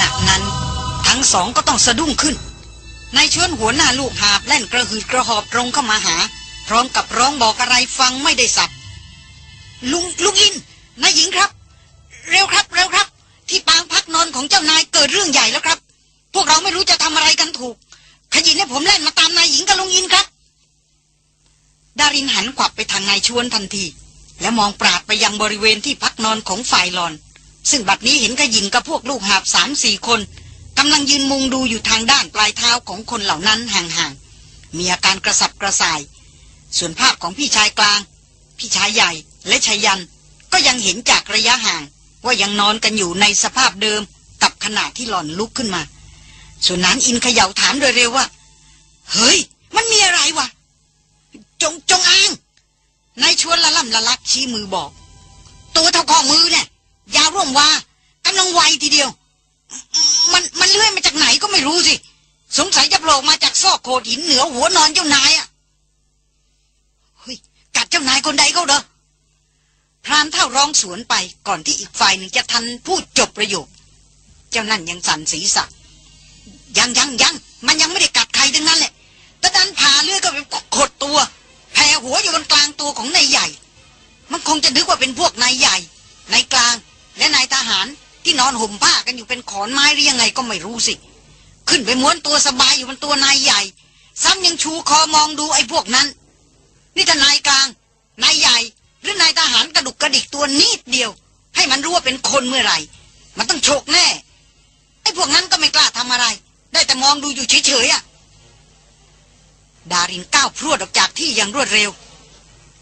ณะนั้น ทั้งสองก็ต้องสะดุ้งขึ้นนายชวนหัวหน้าลูกหาบแล่นกระหืดกระหอบตรงเข้ามาหา พร้อมกับร้องบอกอะไรฟังไม่ได้สับลุงลุงอินนายหญิงครับ เร็วครับเร็วครับ ที่ปางพักนอนของเจ้านายเกิดเรื่องใหญ่แล้วครับ พวกเราไม่รู้จะทำอะไรกันถูก ขยินให้ผมแล่นมาตามนายหญิงกับลุงอินครับดารินหันขวับไปทางนายชวนทันที และมองปราดไปยังบริเวณที่พักนอนของฝ่ายหลอน ซึ่งบัดนี้เห็นขยินกับพวกลูกหาบสามสี่คนกำลังยืนมุงดูอยู่ทางด้านปลายเท้าของคนเหล่านั้นห่างๆ มีอาการกระสับกระส่าย ส่วนภาพของพี่ชายกลาง พี่ชายใหญ่และชายยัน ก็ยังเห็นจากระยะห่าง ว่ายังนอนกันอยู่ในสภาพเดิมกับขณะที่หล่อนลุกขึ้นมา ส่วนนั้นอินเขย่าถามโดยเร็วว่า เฮ้ย มันมีอะไรวะ จงจงอางนายชวนละล่ำละลักชี้มือบอก ตัวเท่าข้อมือเนี่ย ยาวร่วมว่ากำลังไวทีเดียว มันมันเลื่อยมาจากไหนก็ไม่รู้สิ สงสัยจะโผล่มาจากซอกโขดหินเหนือหัวนอนเจ้านายอะเฮ้ยกัดเจ้านายคนใดเขาเด้อพรานเท่าร้องสวนไปก่อนที่อีกฝ่ายหนึ่งจะทันพูดจบประโยค เจ้านั่นยังสั่นศีรษะยังยังยังมันยังไม่ได้กัดใครทั้งนั้นแหละแต่ดันผ่าเลือดก็ไปขดตัวแผ่หัวอยู่บนกลางตัวของนายใหญ่ มันคงจะนึกว่าเป็นพวกนายใหญ่นายกลาง และนายทหารที่นอนห่มผ้ากันอยู่เป็นขอนไม้หรือยังไงก็ไม่รู้สิ ขึ้นไปม้วนตัวสบายอยู่บนตัวนายใหญ่ ซ้ำยังชูคอมองดูไอ้พวกนั้น นี่ถ้านายกลาง นายใหญ่ หรือนายทหารกระดุกกระดิกตัวนิดเดียว ให้มันรู้ว่าเป็นคนเมื่อไหร่ มันต้องโฉกแน่ไอ้พวกนั้นก็ไม่กล้าทำอะไร ได้แต่มองดูอยู่เฉยๆอะดารินก้าวพรวดออกจากที่อย่างรวดเร็ว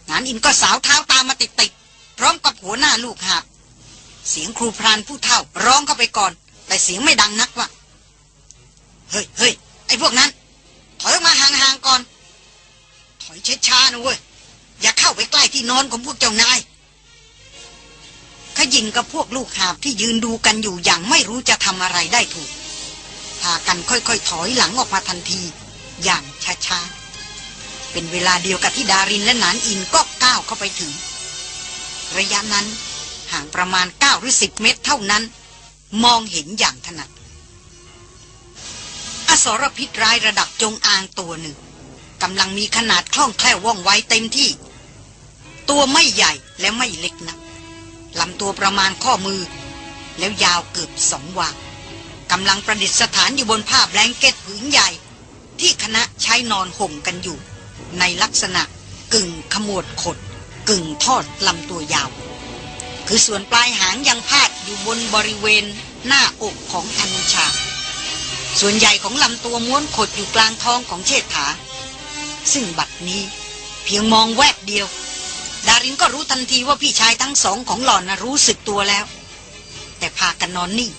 งานอินก็สาวเท้าตามมาติดๆพร้อมกับหัวหน้าลูกหาบ เสียงครูพรานผู้เฒ่าร้องเข้าไปก่อน แต่เสียงไม่ดังนักว่าเฮ้ยเฮ้ยไอ้พวกนั้น ถอยออกมาห่างๆก่อน ถอยช้าๆนะเว้ย อย่าเข้าไปใกล้ที่นอนของพวกเจ้านายขยินกับพวกลูกหาบที่ยืนดูกันอยู่อย่างไม่รู้จะทำอะไรได้ถูกพากันค่อยๆ ถอยหลังออกมาทันที อย่างช้าๆ เป็นเวลาเดียวกับที่ดารินและนานอินก็ก้าวเข้าไปถึง ระยะนั้น ห่างประมาณ 9 หรือ 10 เมตรเท่านั้น มองเห็นอย่างถนัด อสรพิษร้ายระดับจงอางตัวหนึ่งกำลังมีขนาดคล่องแคล่วว่องไวเต็มที่ ตัวไม่ใหญ่และไม่เล็กนะลำตัวประมาณข้อมือ แล้วยาวเกือบสองวางกำลังประดิษฐานอยู่บนผ้าแบงเก็ตผืนใหญ่ ที่คณะใช้นอนห่มกันอยู่ ในลักษณะกึ่งขมวดขด กึ่งทอดลำตัวยาว คือส่วนปลายหางยังพาดอยู่บนบริเวณหน้าอกของอนุชา ส่วนใหญ่ของลำตัวม้วนขดอยู่กลางท้องของเชษฐา ซึ่งบัดนี้เพียงมองแวบเดียว ดารินก็รู้ทันทีว่าพี่ชายทั้งสองของหล่อนนะรู้สึกตัวแล้ว แต่พากันนอนนิ่ง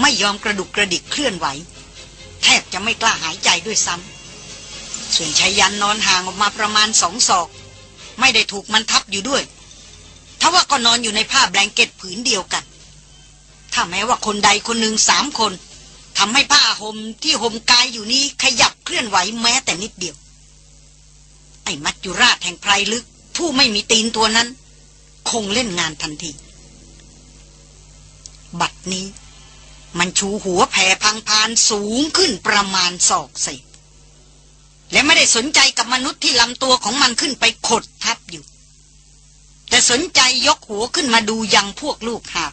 ไม่ยอมกระดุกกระดิกเคลื่อนไหว แทบจะไม่กล้าหายใจด้วยซ้ำส่วนชายันนอนห่างออกมาประมาณสองศอก ไม่ได้ถูกมันทับอยู่ด้วย ถ้าว่าก็นอนอยู่ในผ้าแบงเก็ตผืนเดียวกัน ถ้าแม้ว่าคนใดคนหนึ่งสามคนทำให้ผ้าห่มที่ห่มกายอยู่นี้ขยับเคลื่อนไหวแม้แต่นิดเดียว ไอ้มัจจุราชแห่งไพรลึก ผู้ไม่มีตีนตัวนั้น คงเล่นงานทันที บัดนี้ มันชูหัวแผ่พังพานสูงขึ้นประมาณศอกเศษและไม่ได้สนใจกับมนุษย์ที่ลำตัวของมันขึ้นไปขดทับอยู่ แต่สนใจยกหัวขึ้นมาดูยังพวกลูกหาบ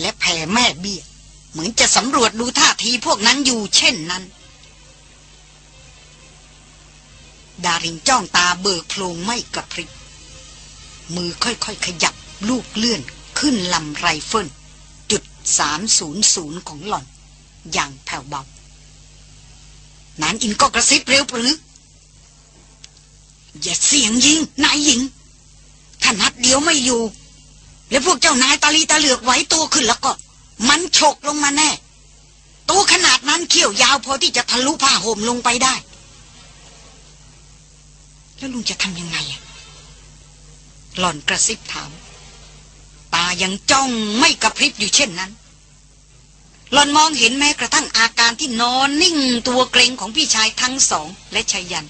และแผ่แม่เบี้ย เหมือนจะสำรวจดูท่าทีพวกนั้นอยู่เช่นนั้น ดารินจ้องตาเบิกโพลงไม่กระพริบมือค่อยๆขยับลูกเลื่อนขึ้นลำไรเฟิลจุดสามศูนย์ศูนย์ของหล่อน อย่างแผ่วเบา นานอินก็กระซิบเร็วปรื๋ออย่าเสี่ยงยิงนายหญิง นัดเดียวไม่อยู่ แล้วพวกเจ้านายตาลีตาเหลือกไหวตัวขึ้นแล้วก็ มันฉกลงมาแน่ ตัวขนาดนั้นเขี้ยวยาวพอที่จะทะลุผ้าห่มลงไปได้ แล้วลุงจะทำยังไงอะหล่อนกระซิบถาม ตายังจ้องไม่กระพริบอยู่เช่นนั้น หล่อนมองเห็นแม้กระทั่งอาการที่นอนนิ่งตัวเกรงของพี่ชายทั้งสองและชายัน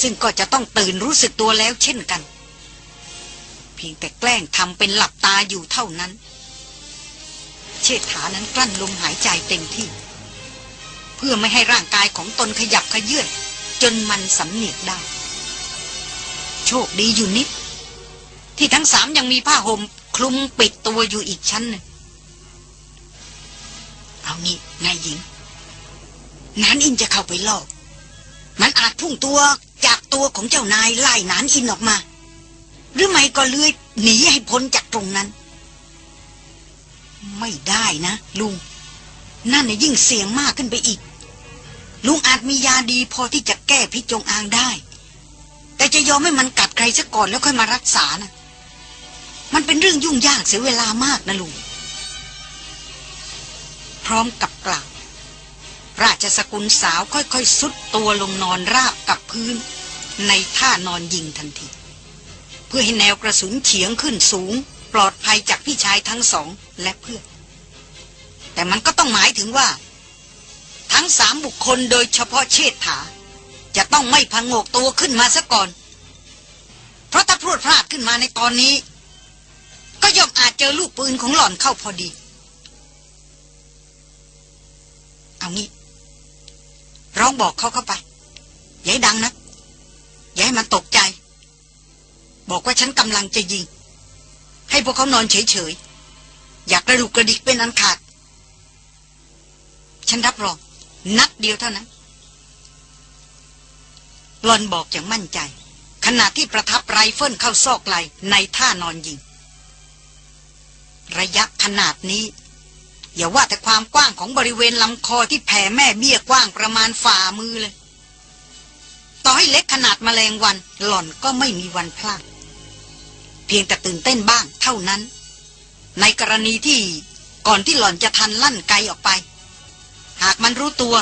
ซึ่งก็จะต้องตื่นรู้สึกตัวแล้วเช่นกัน พียงแต่แกล้งทำเป็นหลับตาอยู่เท่านั้น เชษฐานั้นกลั้นลมหายใจเต็มที่ เพื่อไม่ให้ร่างกายของตนขยับขยื่นจนมันสำเนียกได้ โชคดีอยู่นิด ที่ทั้งสามยังมีผ้าห่มคลุมปิดตัวอยู่อีกชั้นหนึ่งเอางี้นายหญิงนานอินจะเข้าไปลอก มันอาจพุ่งตัวจากตัวของเจ้านายไล่นานอินออกมา หรือไม่ก็เลื้อยหนีให้พ้นจากตรงนั้น ไม่ได้นะ ลุง นั่นน่ยยิ่งเสี่ยงมากขึ้นไปอีก ลุงอาจมียาดีพอที่จะแก้พิษจงอางได้ แต่จะยอมให้มันกัดใครซะก่อนแล้วค่อยมารักษานะมันเป็นเรื่องยุ่งยากเสียเวลามากนะลุง พร้อมกับกล่าวราชสกุลสาวค่อยๆ สุดตัวลงนอนราบกับพื้น ในท่านอนยิงทันที พื่อให้แนวกระสุนเฉียงขึ้นสูง ปลอดภัยจากพี่ชายทั้งสองและเพื่อน แต่มันก็ต้องหมายถึงว่า ทั้งสามบุคคลโดยเฉพาะเชษฐา จะต้องไม่พังโงกตัวขึ้นมาซะก่อน เพราะถ้าพรวดพลาดขึ้นมาในตอนนี้ ก็ย่อมอาจเจอลูกปืนของหล่อนเข้าพอดี เอางี้ร้องบอกเขาเข้าไป อย่าให้ดังนะ อย่าให้มันตกใจ บอกว่าฉันกำลังจะยิง ให้พวกเขานอนเฉยๆ อยากกระดุกกระดิกเป็นอันขาด ฉันรับรอง นัดเดียวเท่านั้นหลอนบอกอย่างมั่นใจ ขณะที่ประทับไรเฟิลเข้าซอกไหล่ในท่านอนยิง ระยะขนาดนี้ อย่าว่าแต่ความกว้างของบริเวณลำคอที่แผ่แม่เบี้ยกว้างประมาณฝ่ามือเลย ต่อให้เล็กขนาดแมลงวันหล่อนก็ไม่มีวันพลาด เพียงแต่ตื่นเต้นบ้างเท่านั้น ในกรณีที่ก่อนที่หล่อนจะทันลั่นไกออกไป หากมันรู้ตัว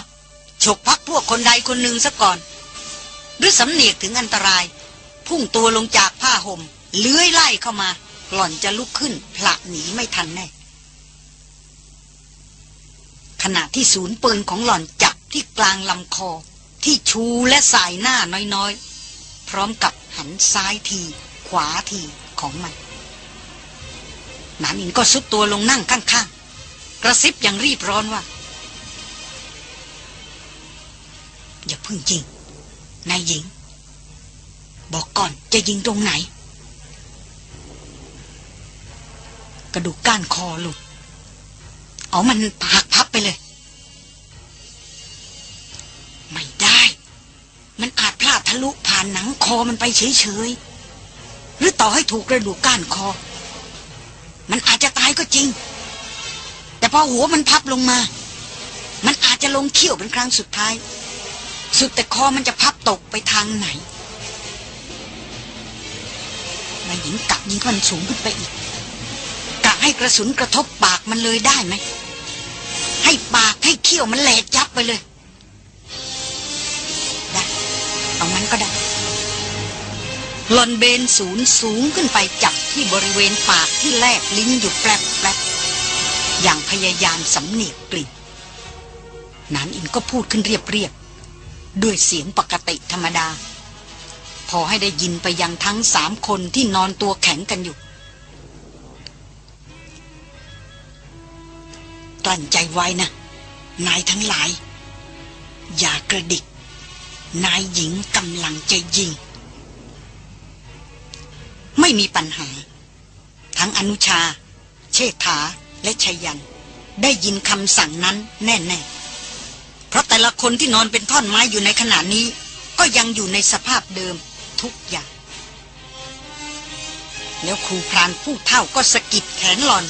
ฉกพักพวกคนใดคนหนึ่งซะก่อน หรือสำเนียกถึงอันตราย พุ่งตัวลงจากผ้าห่มเลื้อยไล่เข้ามา หล่อนจะลุกขึ้นผละหนีไม่ทันแน่ขณะที่ศูนย์ปืนของหล่อนจับที่กลางลำคอที่ชูและสายหน้าน้อยๆ พร้อมกับหันซ้ายที ขวาที ของมันนานินก็ซุดตัวลงนั่งข้างๆ กระซิบอย่างรีบร้อนว่า อย่าพึ่งยิงนายหญิง บอกก่อนจะยิงตรงไหน กระดูกก้านคอหลุดเอามันหักพับไปเลย ไม่ได้ มันอาจพลาดทะลุผ่านหนังคอมันไปเฉยๆ หรือต่อให้ถูกกระดูกก้านคอ มันอาจจะตายก็จริง แต่พอหัวมันพับลงมา มันอาจจะลงเขี้ยวเป็นครั้งสุดท้าย สุดแต่คอมันจะพับตกไปทางไหนนายหญิงกะยิงมันสูงขึ้นไปอีกกะให้กระสุนกระทบปากมันเลยได้ไหมให้ปากให้เขี้ยวมันแหลกยับไปเลย ได้ เอามันก็ได้ หลอนเบนศูนย์สูงขึ้นไปจับที่บริเวณปากที่แลบลิ้นอยู่แปลบแปลบอย่างพยายามสำเนียกกลิ่นนานอินก็พูดขึ้นเรียบเรียบด้วยเสียงปกติธรรมดา พอให้ได้ยินไปยังทั้งสามคนที่นอนตัวแข็งกันอยู่กลั้นใจไว้นะ นายทั้งหลาย อย่ากระดิก นายหญิงกำลังจะยิง ไม่มีปัญหา ทั้งอนุชา เชษฐาและชยัน ได้ยินคำสั่งนั้นแน่ๆ เพราะแต่ละคนที่นอนเป็นท่อนไม้อยู่ในขณะนี้ ก็ยังอยู่ในสภาพเดิมทุกอย่าง แล้วครูพรานผู้เท่าก็สะกิดแขนหลอน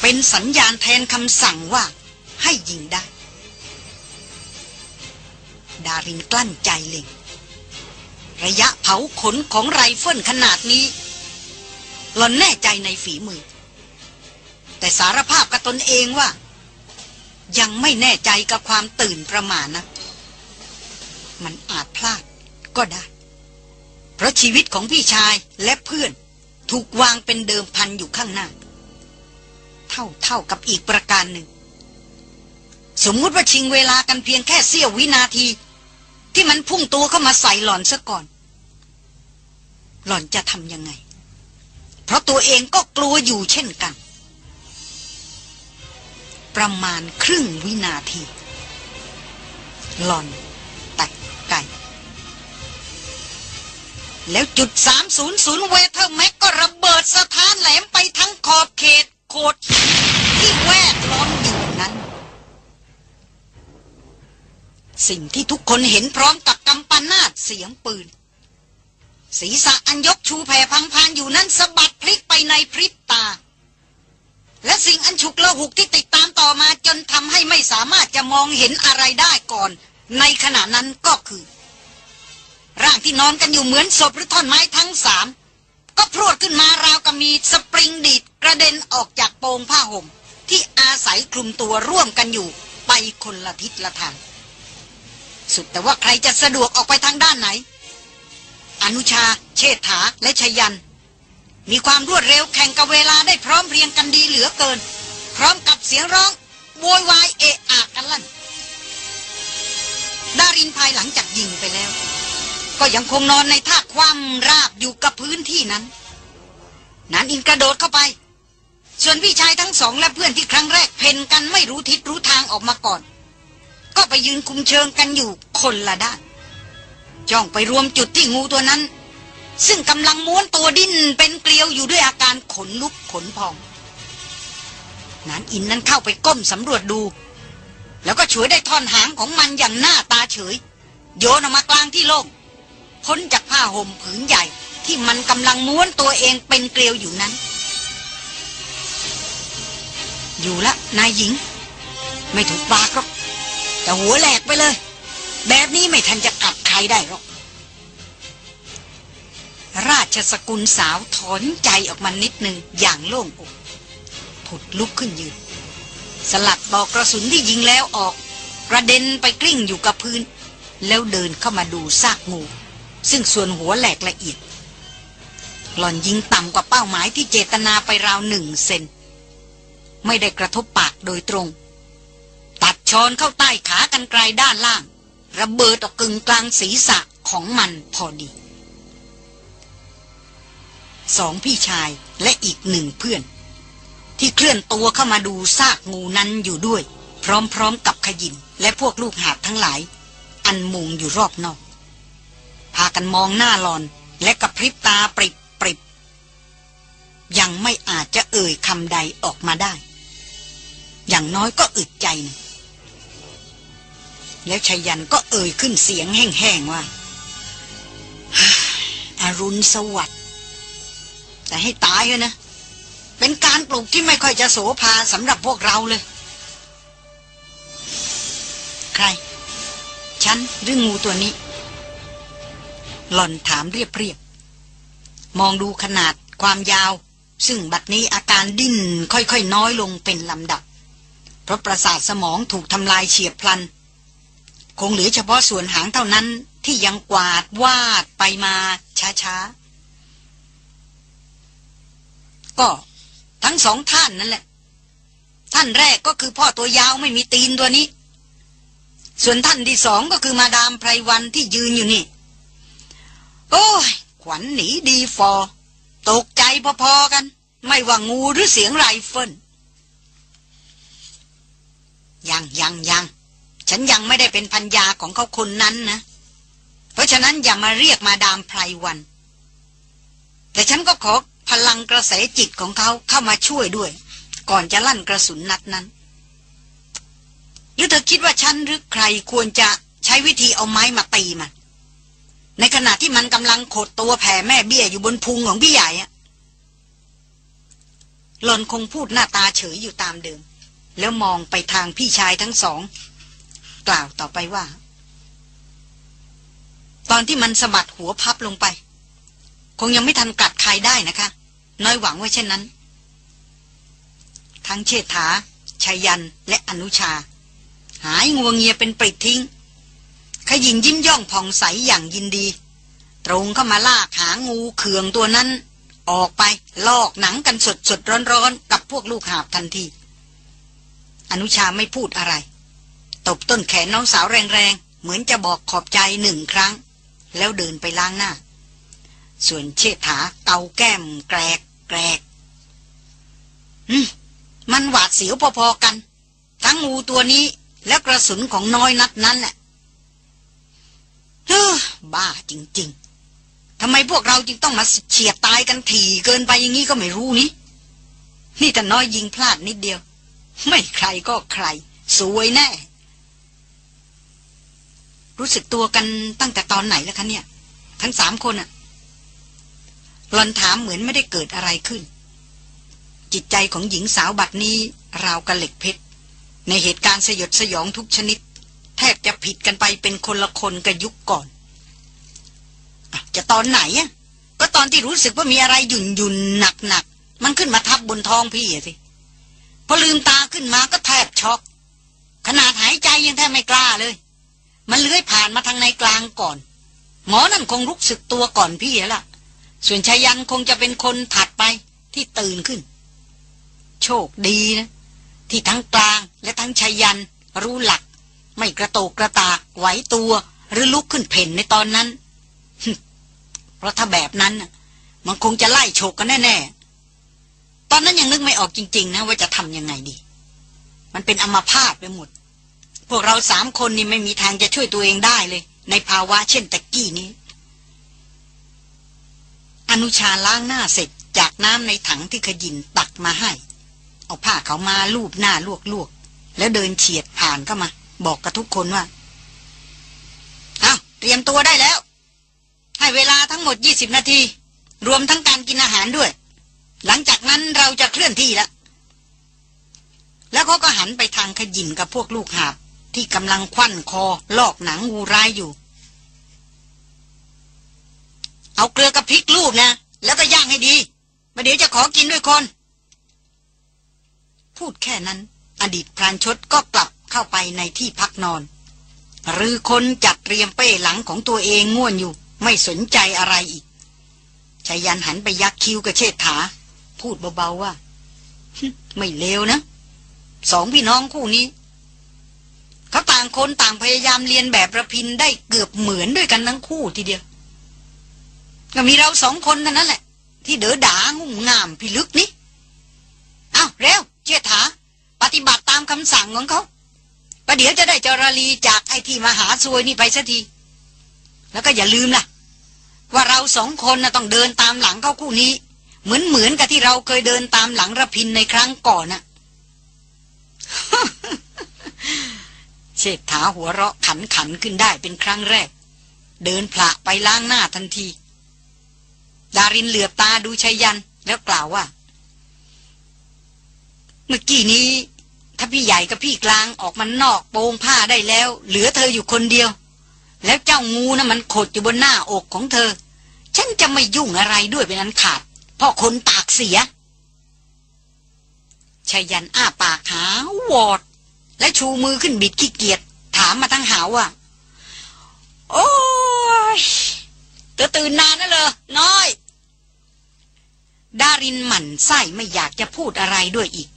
เป็นสัญญาณแทนคำสั่งว่าให้ยิงได้ ดารินกลั้นใจเล็งระยะเผาขนของไรเฟิลขนาดนี้ หล่อนแน่ใจในฝีมือ แต่สารภาพกับตนเองว่า ยังไม่แน่ใจกับความตื่นประมาณนะ มันอาจพลาดก็ได้ เพราะชีวิตของพี่ชายและเพื่อนถูกวางเป็นเดิมพันอยู่ข้างหน้า เท่าเท่ากับอีกประการหนึ่ง สมมุติว่าชิงเวลากันเพียงแค่เสี้ยววินาที ที่มันพุ่งตัวเข้ามาใส่หล่อนซะก่อน หล่อนจะทำยังไง เพราะตัวเองก็กลัวอยู่เช่นกัน ประมาณครึ่งวินาที หลอนตัดไก่แล้วจุด 300 เวเทอร์แม็กก็ระเบิดสถานแหลมไปทั้งขอบเขตโคดที่แวดล้อมอยู่นั้น สิ่งที่ทุกคนเห็นพร้อมกับกำปนาตเสียงปืน ศีรษะอันยกชูแผ่พังพานอยู่นั้นสะบัดพลิกไปในพริบตา และสิ่งอันฉุกละหุกที่ติดตามต่อมาจนทำให้ไม่สามารถจะมองเห็นอะไรได้ก่อน ในขณะนั้นก็คือ ร่างที่นอนกันอยู่เหมือนศพหรือท่อนไม้ทั้งสามก็พรวดขึ้นมาราวกับมีสปริงดีดกระเด็นออกจากโปงผ้าห่ม ที่อาศัยคลุมตัวร่วมกันอยู่ไปคนละทิศละทาง สุดแต่ว่าใครจะสะดวกออกไปทางด้านไหน อนุชา เชษฐาและชยัน มีความรวดเร็วแข่งกับเวลาได้พร้อมเพรียงกันดีเหลือเกิน พร้อมกับเสียงร้องโวยวายเอะอะกันลั่นดารินภายหลังจากยิงไปแล้ว ก็ยังคงนอนในท่าคว่ำราบอยู่กับพื้นที่นั้น นันอินกระโดดเข้าไป ส่วนพี่ชายทั้งสองและเพื่อนที่ครั้งแรกเพนกันไม่รู้ทิศรู้ทางออกมาก่อน ก็ไปยืนคุมเชิงกันอยู่คนละด้าน จ้องไปรวมจุดที่งูตัวนั้น ซึ่งกำลังม้วนตัวดิ้นเป็นเกลียวอยู่ด้วยอาการขนลุกขนพองนานอินนั้นเข้าไปก้มสำรวจดู แล้วก็ฉวยได้ท่อนหางของมันอย่างหน้าตาเฉย โยนออกมากลางที่โล่งพ้นจากผ้าห่มผืนใหญ่ที่มันกำลังม้วนตัวเองเป็นเกลียวอยู่นั้น อยู่ละนายหญิง ไม่ถูกปากหรอกแต่หัวแหลกไปเลย แบบนี้ไม่ทันจะกัดใครได้หรอก ราชสกุลสาวถอนใจออกมานิดหนึ่งอย่างโล่งอกผุดลุกขึ้นยืน สลัดบอกกระสุนที่ยิงแล้วออก กระเด็นไปกลิ้งอยู่กับพื้น แล้วเดินเข้ามาดูซากงู ซึ่งส่วนหัวแหลกละเอียด หล่อนยิงต่ำกว่าเป้าหมายที่เจตนาไปราวหนึ่งเซนไม่ได้กระทบปากโดยตรง ตัดชอนเข้าใต้ขากันไกลด้านล่าง ระเบิดออกกึ่งกลางศีรษะของมันพอดีสองพี่ชายและอีกหนึ่งเพื่อน ที่เคลื่อนตัวเข้ามาดูซากงูนั้นอยู่ด้วย พร้อมๆกับขยินและพวกลูกหาบทั้งหลาย อันมุงอยู่รอบนอก พากันมองหน้าหลอนและกระพริบตาปริบปริบยังไม่อาจจะเอ่ยคำใดออกมาได้ อย่างน้อยก็อึดใจนะ แล้วชายันก็เอ่ยขึ้นเสียงแห้งๆว่าอารุณสวัสดิ์แต่ให้ตายเลยนะ เป็นการปลูกที่ไม่ค่อยจะโสภาสำหรับพวกเราเลย ใคร ฉันหรืองูตัวนี้ หล่อนถามเรียบๆ มองดูขนาดความยาว ซึ่งบัดนี้อาการดิ้นค่อยๆ น้อยลงเป็นลำดับ เพราะประสาทสมองถูกทำลายเฉียบพลัน คงเหลือเฉพาะส่วนหางเท่านั้นที่ยังกวาดวาดไปมาช้าๆ ก็ทั้งสองท่านนั่นแหละ ท่านแรกก็คือพ่อตัวยาวไม่มีตีนตัวนี้ ส่วนท่านที่สองก็คือมาดามไพรวันที่ยืนอยู่นี่ โอ้ย ขวัญหนีดีฟอ ตกใจพอๆกัน ไม่ว่างูหรือเสียงไรเฟิลยังยังยัง ฉันยังไม่ได้เป็นพัญญาของเขาคนนั้นนะ เพราะฉะนั้นอย่ามาเรียกมาดามไพรวัน แต่ฉันก็ขอพลังกระแสจิตของเขาเข้ามาช่วยด้วย ก่อนจะลั่นกระสุนนัดนั้นหรือเธอคิดว่าฉันหรือใครควรจะใช้วิธีเอาไม้มาตีมัน ในขณะที่มันกำลังขดตัวแผ่แม่เบี้ยอยู่บนพุงของพี่ใหญ่อะหลอนคงพูดหน้าตาเฉยอยู่ตามเดิม แล้วมองไปทางพี่ชายทั้งสอง กล่าวต่อไปว่า ตอนที่มันสะบัดหัวพับลงไป คงยังไม่ทันกัดใครได้นะคะ น้อยหวังว่าเช่นนั้น ทั้งเชษฐาชายันและอนุชา หายงวงเงียเป็นปริดทิ้ง ขยิงยิ้มย่องผ่องใสอย่างยินดี ตรงเข้ามาลากหางูเขืองตัวนั้น ออกไปลอกหนังกันสดสดร้อนร้อนกับพวกลูกหาบทันที อนุชาไม่พูดอะไร ตบต้นแขนน้องสาวแรงๆ เหมือนจะบอกขอบใจหนึ่งครั้ง แล้วเดินไปล้างหน้า ส่วนเชษฐาเกาแก้มแกรกแกรกมมันหวาดเสียวพอๆกัน ทั้งงูตัวนี้และกระสุนของน้อยนัดนั้นแหละเฮ้อบ้าจริง ๆทำไมพวกเราจึงต้องมาเฉียดตายกันถี่เกินไปอย่างนี้ก็ไม่รู้นี่นี่แต่น้อยยิงพลาดนิดเดียว ไม่ใครก็ใคร สวยแน่ รู้สึกตัวกันตั้งแต่ตอนไหนแล้วคะเนี่ย ทั้งสามคนอะหลอนถามเหมือนไม่ได้เกิดอะไรขึ้น จิตใจของหญิงสาวบัดนี้ ราวกับเหล็กเพชร ในเหตุการณ์สยดสยองทุกชนิด แทบจะผิดกันไปเป็นคนละคนกับยุคก่อนอะจะตอนไหนอะก็ตอนที่รู้สึกว่ามีอะไรหยุ่นหยุ่นหนักหนักมันขึ้นมาทับบนท้องพี่อะสิพอลืมตาขึ้นมาก็แทบช็อก ขนาดหายใจยังแทบไม่กล้าเลย มันเลื้อยผ่านมาทางในกลางก่อน หมอนั่นคงรู้สึกตัวก่อนพี่แล้วล่ะส่วนชายันคงจะเป็นคนถัดไปที่ตื่นขึ้น โชคดีนะ ที่ทั้งกลางและทั้งชายันรู้หลัก ไม่กระโตกกระตากไหวตัวหรือลุกขึ้นเพ่นในตอนนั้น เพราะถ้าแบบนั้นมันคงจะไล่โฉกกันแน่ๆ ตอนนั้นยังนึกไม่ออกจริง ๆ นะ ว่าจะทำยังไงดี มันเป็นอมาพาตไปหมด พวกเราสามคนนี่ไม่มีทางจะช่วยตัวเองได้เลย ในภาวะเช่นตะกี้นี้ อนุชาล้างหน้าเสร็จจากน้ำในถังที่ขยินตักมาให้ เอาผ้าเขามาลูบหน้าลวกๆ แล้วเดินเฉียดผ่านเข้ามา บอกกับทุกคนว่าเอาเตรียมตัวได้แล้ว ให้เวลาทั้งหมด20นาที รวมทั้งการกินอาหารด้วย หลังจากนั้นเราจะเคลื่อนที่แล้วแล้วเขาก็หันไปทางขยินกับพวกลูกหาบ ที่กำลังควันคอลอกหนังงูร้ายอยู่ เอาเกลือกับพริกลูบนะ แล้วก็ย่างให้ดีประเดี๋ยวจะขอกินด้วยคน พูดแค่นั้น อดีตพรานชดก็กลับเข้าไปในที่พักนอน หรือคนจัดเตรียมเป้หลังของตัวเองง่วนอยู่ ไม่สนใจอะไรอีกชายันหันไปยักคิ้วกับเชษฐา พูดเบาๆว่า ไม่เลวนะ สองพี่น้องคู่นี้ เขาต่างคนต่างพยายามเรียนแบบระพินได้เกือบเหมือนด้วยกันทั้งคู่ทีเดียว ก็มีเราสองคนเท่านั้นแหละ ที่เด๋อด่างุ่มงามพิลึกนี่เอาเร็วเชษฐาปฏิบัติตามคำสั่งของเขาประเดี๋ยวจะได้จรลีจากไอที่มหาซวยนี่ไปสักที แล้วก็อย่าลืมล่ะ ว่าเราสองคนนะต้องเดินตามหลังเขาคู่นี้ เหมือนเหมือนกับที่เราเคยเดินตามหลังระพินในครั้งก่อนน่ะ เชษฐาหัวเราะขันขันขึ้นได้เป็นครั้งแรก เดินพละไปล้างหน้าทันที ดารินเหลือบตาดูชัยยันแล้วกล่าวว่า เมื่อกี้นี้ ถ้าพี่ใหญ่กับพี่กลางออกมานอกโปงผ้าได้แล้ว เหลือเธออยู่คนเดียว แล้วเจ้างูนะ่ะมันขดอยู่บนหน้าอกของเธอ ฉันจะไม่ยุ่งอะไรด้วยเป็นอันขาดเพราะคนปากเสียชายันอ้าปากหาวอด และชูมือขึ้นบิดขี้เกียจถามมาทั้งหาว่าโอ้ยเธอตื่นนานละเหรอน้อย ดารินหมั่นไส้ไม่อยากจะพูดอะไรด้วยอีก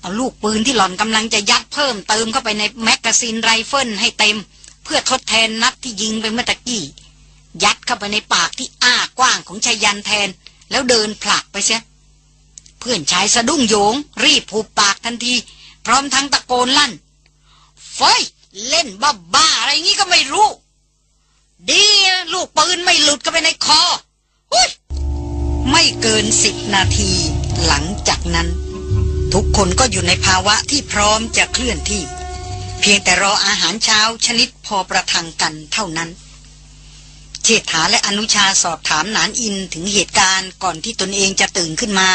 เอาลูกปืนที่หล่อนกำลังจะยัดเพิ่มเติมเข้าไปในแมกกาซีนไรเฟิลให้เต็ม เพื่อทดแทนนัดที่ยิงไปเมื่อตะกี้ ยัดเข้าไปในปากที่อ้ากว้างของไชยยันต์แทน แล้วเดินผละไปเสียเพื่อนชายสะดุ้งโยง รีบผูปากทันที พร้อมทั้งตะโกนลั่นเฟยเล่นบ้าบ้าอะไรงี้ก็ไม่รู้ ดีลูกปืนไม่หลุดเข้าไปในคออุยไม่เกินสิบนาที หลังจากนั้น ทุกคนก็อยู่ในภาวะที่พร้อมจะเคลื่อนที่ เพียงแต่รออาหารเช้าชนิดพอประทังกันเท่านั้นเชษฐาและอนุชาสอบถามนานอินถึงเหตุการณ์ก่อนที่ตนเองจะตื่นขึ้นมา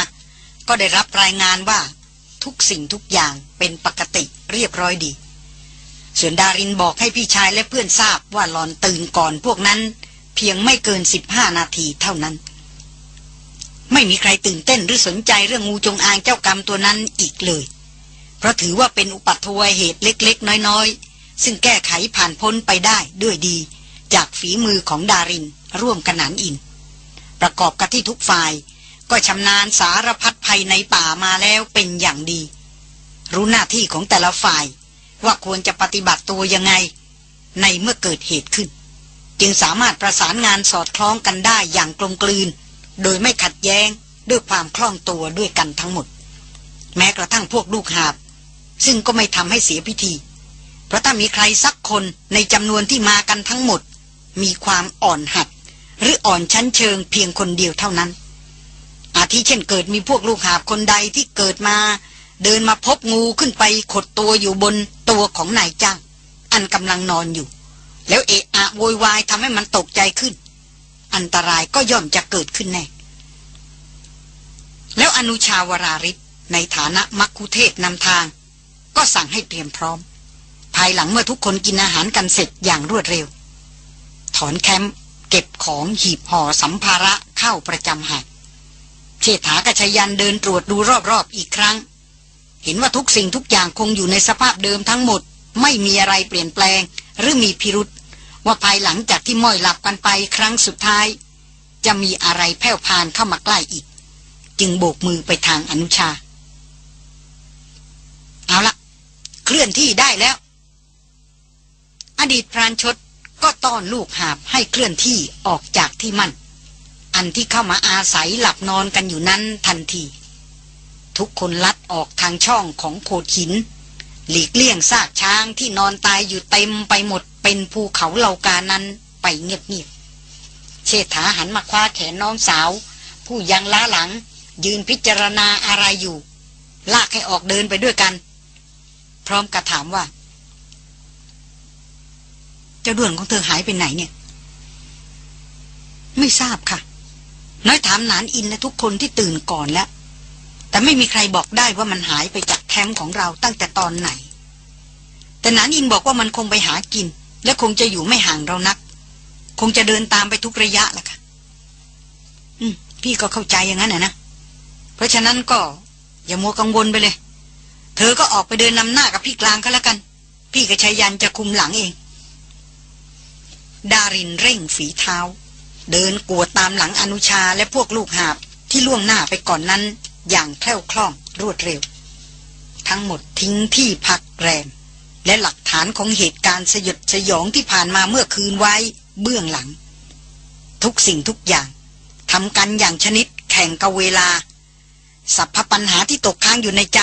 ก็ได้รับรายงานว่า ทุกสิ่งทุกอย่างเป็นปกติเรียบร้อยดี ส่วนดารินบอกให้พี่ชายและเพื่อนทราบว่าหลอนตื่นก่อนพวกนั้น เพียงไม่เกินสิบห้านาทีเท่านั้น ไม่มีใครตื่นเต้นหรือสนใจเรื่องงูจงอางเจ้ากรรมตัวนั้นอีกเลย เพราะถือว่าเป็นอุปัตวเหตุเล็กๆ น้อยๆ ซึ่งแก้ไขผ่านพ้นไปได้ด้วยดี จากฝีมือของดารินร่วมกันนานอิน ประกอบกับที่ทุกฝ่าย ก็ชำนาญสารพัดภัยในป่ามาแล้วเป็นอย่างดี รู้หน้าที่ของแต่ละฝ่ายว่าควรจะปฏิบัติตัวยังไง ในเมื่อเกิดเหตุขึ้น จึงสามารถประสานงานสอดคล้องกันได้อย่างกลมกลืน โดยไม่ขัดแย้งด้วยความคล่องตัวด้วยกันทั้งหมด แม้กระทั่งพวกลูกหาบ ซึ่งก็ไม่ทำให้เสียพิธี เพราะถ้ามีใครสักคนในจำนวนที่มากันทั้งหมด มีความอ่อนหัด หรืออ่อนชั้นเชิงเพียงคนเดียวเท่านั้น อาทิเช่นเกิดมีพวกลูกหาบคนใดที่เกิดมา เดินมาพบงูขึ้นไปขดตัวอยู่บนตัวของนายจ้าง อันกำลังนอนอยู่ แล้วเอะอะโวยวายทำให้มันตกใจขึ้น อันตรายก็ย่อมจะเกิดขึ้นแน่ แล้วอนุชาวราริศในฐานะมักคุเทศนำทาง ก็สั่งให้เตรียมพร้อม ภายหลังเมื่อทุกคนกินอาหารกันเสร็จอย่างรวดเร็ว ถอนแคมป์เก็บของหีบห่อสัมภาระเข้าประจำหาด เชษฐากระชยันเดินตรวจดูรอบๆอีกครั้ง เห็นว่าทุกสิ่งทุกอย่างคงอยู่ในสภาพเดิมทั้งหมด ไม่มีอะไรเปลี่ยนแปลง หรือมีพิรุษว่าภายหลังจากที่ม้อยหลับกันไปครั้งสุดท้าย จะมีอะไรแผ่วพานเข้ามาใกล้อีก จึงโบกมือไปทางอนุชา เอาละเคลื่อนที่ได้แล้ว อดีตพรานชดก็ต้อนลูกหาบให้เคลื่อนที่ออกจากที่มั่น อันที่เข้ามาอาศัยหลับนอนกันอยู่นั้นทันที ทุกคนลัดออกทางช่องของโขดหิน หลีกเลี่ยงซากช้างที่นอนตายอยู่เต็มไปหมดเป็นภูเขาเหล่ากานั้นไปเงียบๆเชษฐาหันมาคว้าแขนน้องสาว ผู้ยังล้าหลัง ยืนพิจารณาอะไรอยู่ ลากให้ออกเดินไปด้วยกัน พร้อมกับถามว่า เจ้าด่วนของเธอหายไปไหนเนี่ย ไม่ทราบค่ะ น้อยถามนานอินและทุกคนที่ตื่นก่อนแล้ว แต่ไม่มีใครบอกได้ว่ามันหายไปจากแคมป์ของเราตั้งแต่ตอนไหน แต่นานอินบอกว่ามันคงไปหากิน และคงจะอยู่ไม่ห่างเรานัก คงจะเดินตามไปทุกระยะแหละค่ะ อืม พี่ก็เข้าใจอย่างนั้นนะนะเพราะฉะนั้นก็ อย่ามัวกังวลไปเลย เธอก็ออกไปเดินนำหน้ากับพี่กลางก็แล้วกัน พี่กับชายันจะคุมหลังเอง ดารินเร่งฝีเท้า เดินกวดตามหลังอนุชาและพวกลูกหาบที่ล่วงหน้าไปก่อนนั้นอย่างแคล่วคล่องรวดเร็ว ทั้งหมดทิ้งที่พักแรม และหลักฐานของเหตุการณ์สยดสยองที่ผ่านมาเมื่อคืนไว้เบื้องหลัง ทุกสิ่งทุกอย่างทำกันอย่างชนิดแข่งกับเวลาสัพพปัญหาที่ตกค้างอยู่ในใจ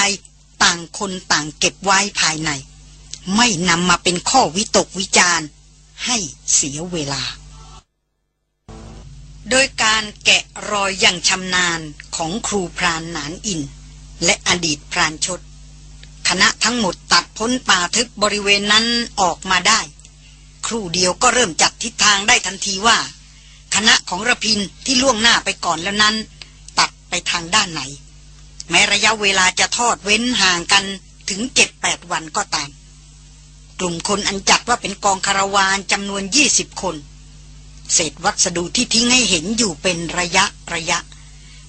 ต่างคนต่างเก็บไว้ภายใน ไม่นำมาเป็นข้อวิตกวิจารณ์ให้เสียเวลา โดยการแกะรอยอย่างชำนาญของครูพรานหนานอิน และอดีตพรานชด คณะทั้งหมดตัดพ้นป่าทึบบริเวณนั้นออกมาได้ ครูเดียวก็เริ่มจัดทิศทางได้ทันทีว่า คณะของระพินที่ล่วงหน้าไปก่อนแล้วนั้น ตัดไปทางด้านไหน แม้ระยะเวลาจะทอดเว้นห่างกันถึงเจ็ดแปดวันก็ตาม กลุ่มคนอันจัดว่าเป็นกองคาราวานจำนวนยี่สิบคน เศษวัสดุที่ทิ้งให้เห็นอยู่เป็นระยะระยะ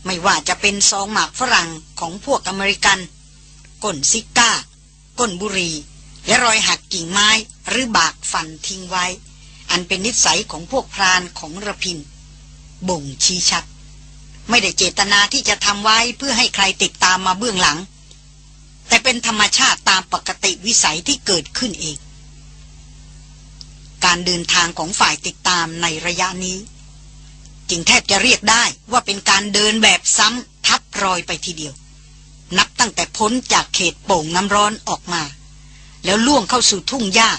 ไม่ว่าจะเป็นซองหมากฝรั่งของพวกอเมริกัน ก้นซิก้า ก้นบุรีและรอยหักกิ่งไม้หรือบากฟันทิ้งไว้ อันเป็นนิสัยของพวกพรานของระพิน บ่งชี้ชัด ไม่ได้เจตนาที่จะทำไว้เพื่อให้ใครติดตามมาเบื้องหลัง แต่เป็นธรรมชาติตามปกติวิสัยที่เกิดขึ้นเอง การเดินทางของฝ่ายติดตามในระยะนี้ จึงแทบจะเรียกได้ว่าเป็นการเดินแบบซ้ำทับรอยไปทีเดียว นับตั้งแต่พ้นจากเขตโป่งน้ำร้อนออกมา แล้วล่วงเข้าสู่ทุ่งหญ้า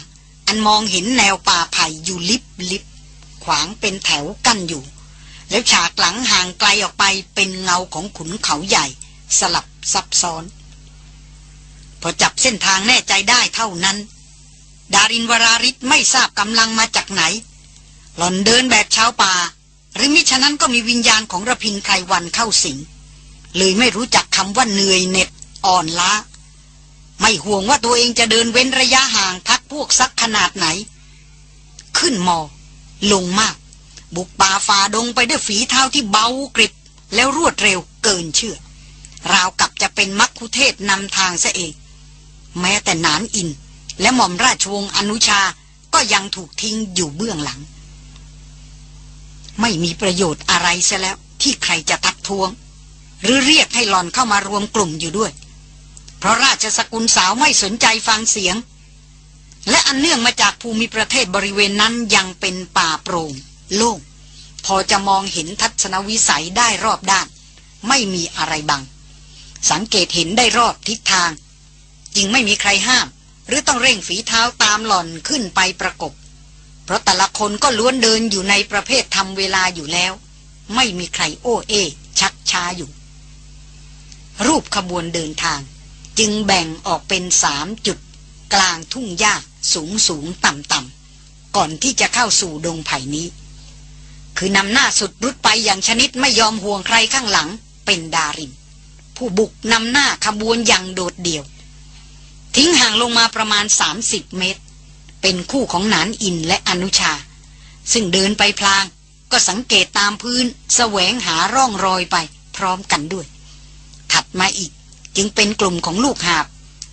อันมองเห็นแนวป่าไผ่อยู่ลิบลิบขวางเป็นแถวกั้นอยู่ แล้วฉากหลังห่างไกลออกไปเป็นเงาของขุนเขาใหญ่ สลับซับซ้อน พอจับเส้นทางแน่ใจได้เท่านั้น ดารินวราริศไม่ทราบกำลังมาจากไหน หล่อนเดินแบบชาวป่า หรือมิฉะนั้นก็มีวิญญาณของระพินไพรวันเข้าสิงเลยไม่รู้จักคำว่าเหนื่อยเหน็ดอ่อนล้า ไม่ห่วงว่าตัวเองจะเดินเว้นระยะห่างพักพวกสักขนาดไหน ขึ้นมอ ลงมาก บุกป่าฝ่าดงไปด้วยฝีเท้าที่เบากริบ แล้วรวดเร็วเกินเชื่อ ราวกับจะเป็นมักคุเทศนำทางซะเอง แม้แต่นานอิน และหม่อมราชวงศ์อนุชาก็ยังถูกทิ้งอยู่เบื้องหลัง ไม่มีประโยชน์อะไรซะแล้วที่ใครจะทักท้วง หรือเรียกให้หลอนเข้ามารวมกลุ่มอยู่ด้วย เพราะราชสกุลสาวไม่สนใจฟังเสียง และอันเนื่องมาจากภูมิประเทศบริเวณนั้นยังเป็นป่าโปร่งโล่งพอจะมองเห็นทัศนวิสัยได้รอบด้าน ไม่มีอะไรบัง สังเกตเห็นได้รอบทิศทาง จึงไม่มีใครห้าม หรือต้องเร่งฝีเท้าตามหล่อนขึ้นไปประกบ เพราะแต่ละคนก็ล้วนเดินอยู่ในประเภททำเวลาอยู่แล้ว ไม่มีใครโอ้เอ ชักช้าอยู่ รูปขบวนเดินทาง จึงแบ่งออกเป็นสามจุด กลางทุ่งหญ้าสูงสูงต่ำต่ำก่อนที่จะเข้าสู่ดงไผ่นี้ คือนำหน้าสุดรุดไปอย่างชนิดไม่ยอมห่วงใครข้างหลังเป็นดารินผู้บุกนำหน้าขบวนอย่างโดดเดี่ยว ทิ้งห่างลงมาประมาณ 30 เมตร เป็นคู่ของนานอินและอนุชา ซึ่งเดินไปพลางก็สังเกตตามพื้นแสวงหาร่องรอยไปพร้อมกันด้วย ถัดมาอีกจึงเป็นกลุ่มของลูกหาบ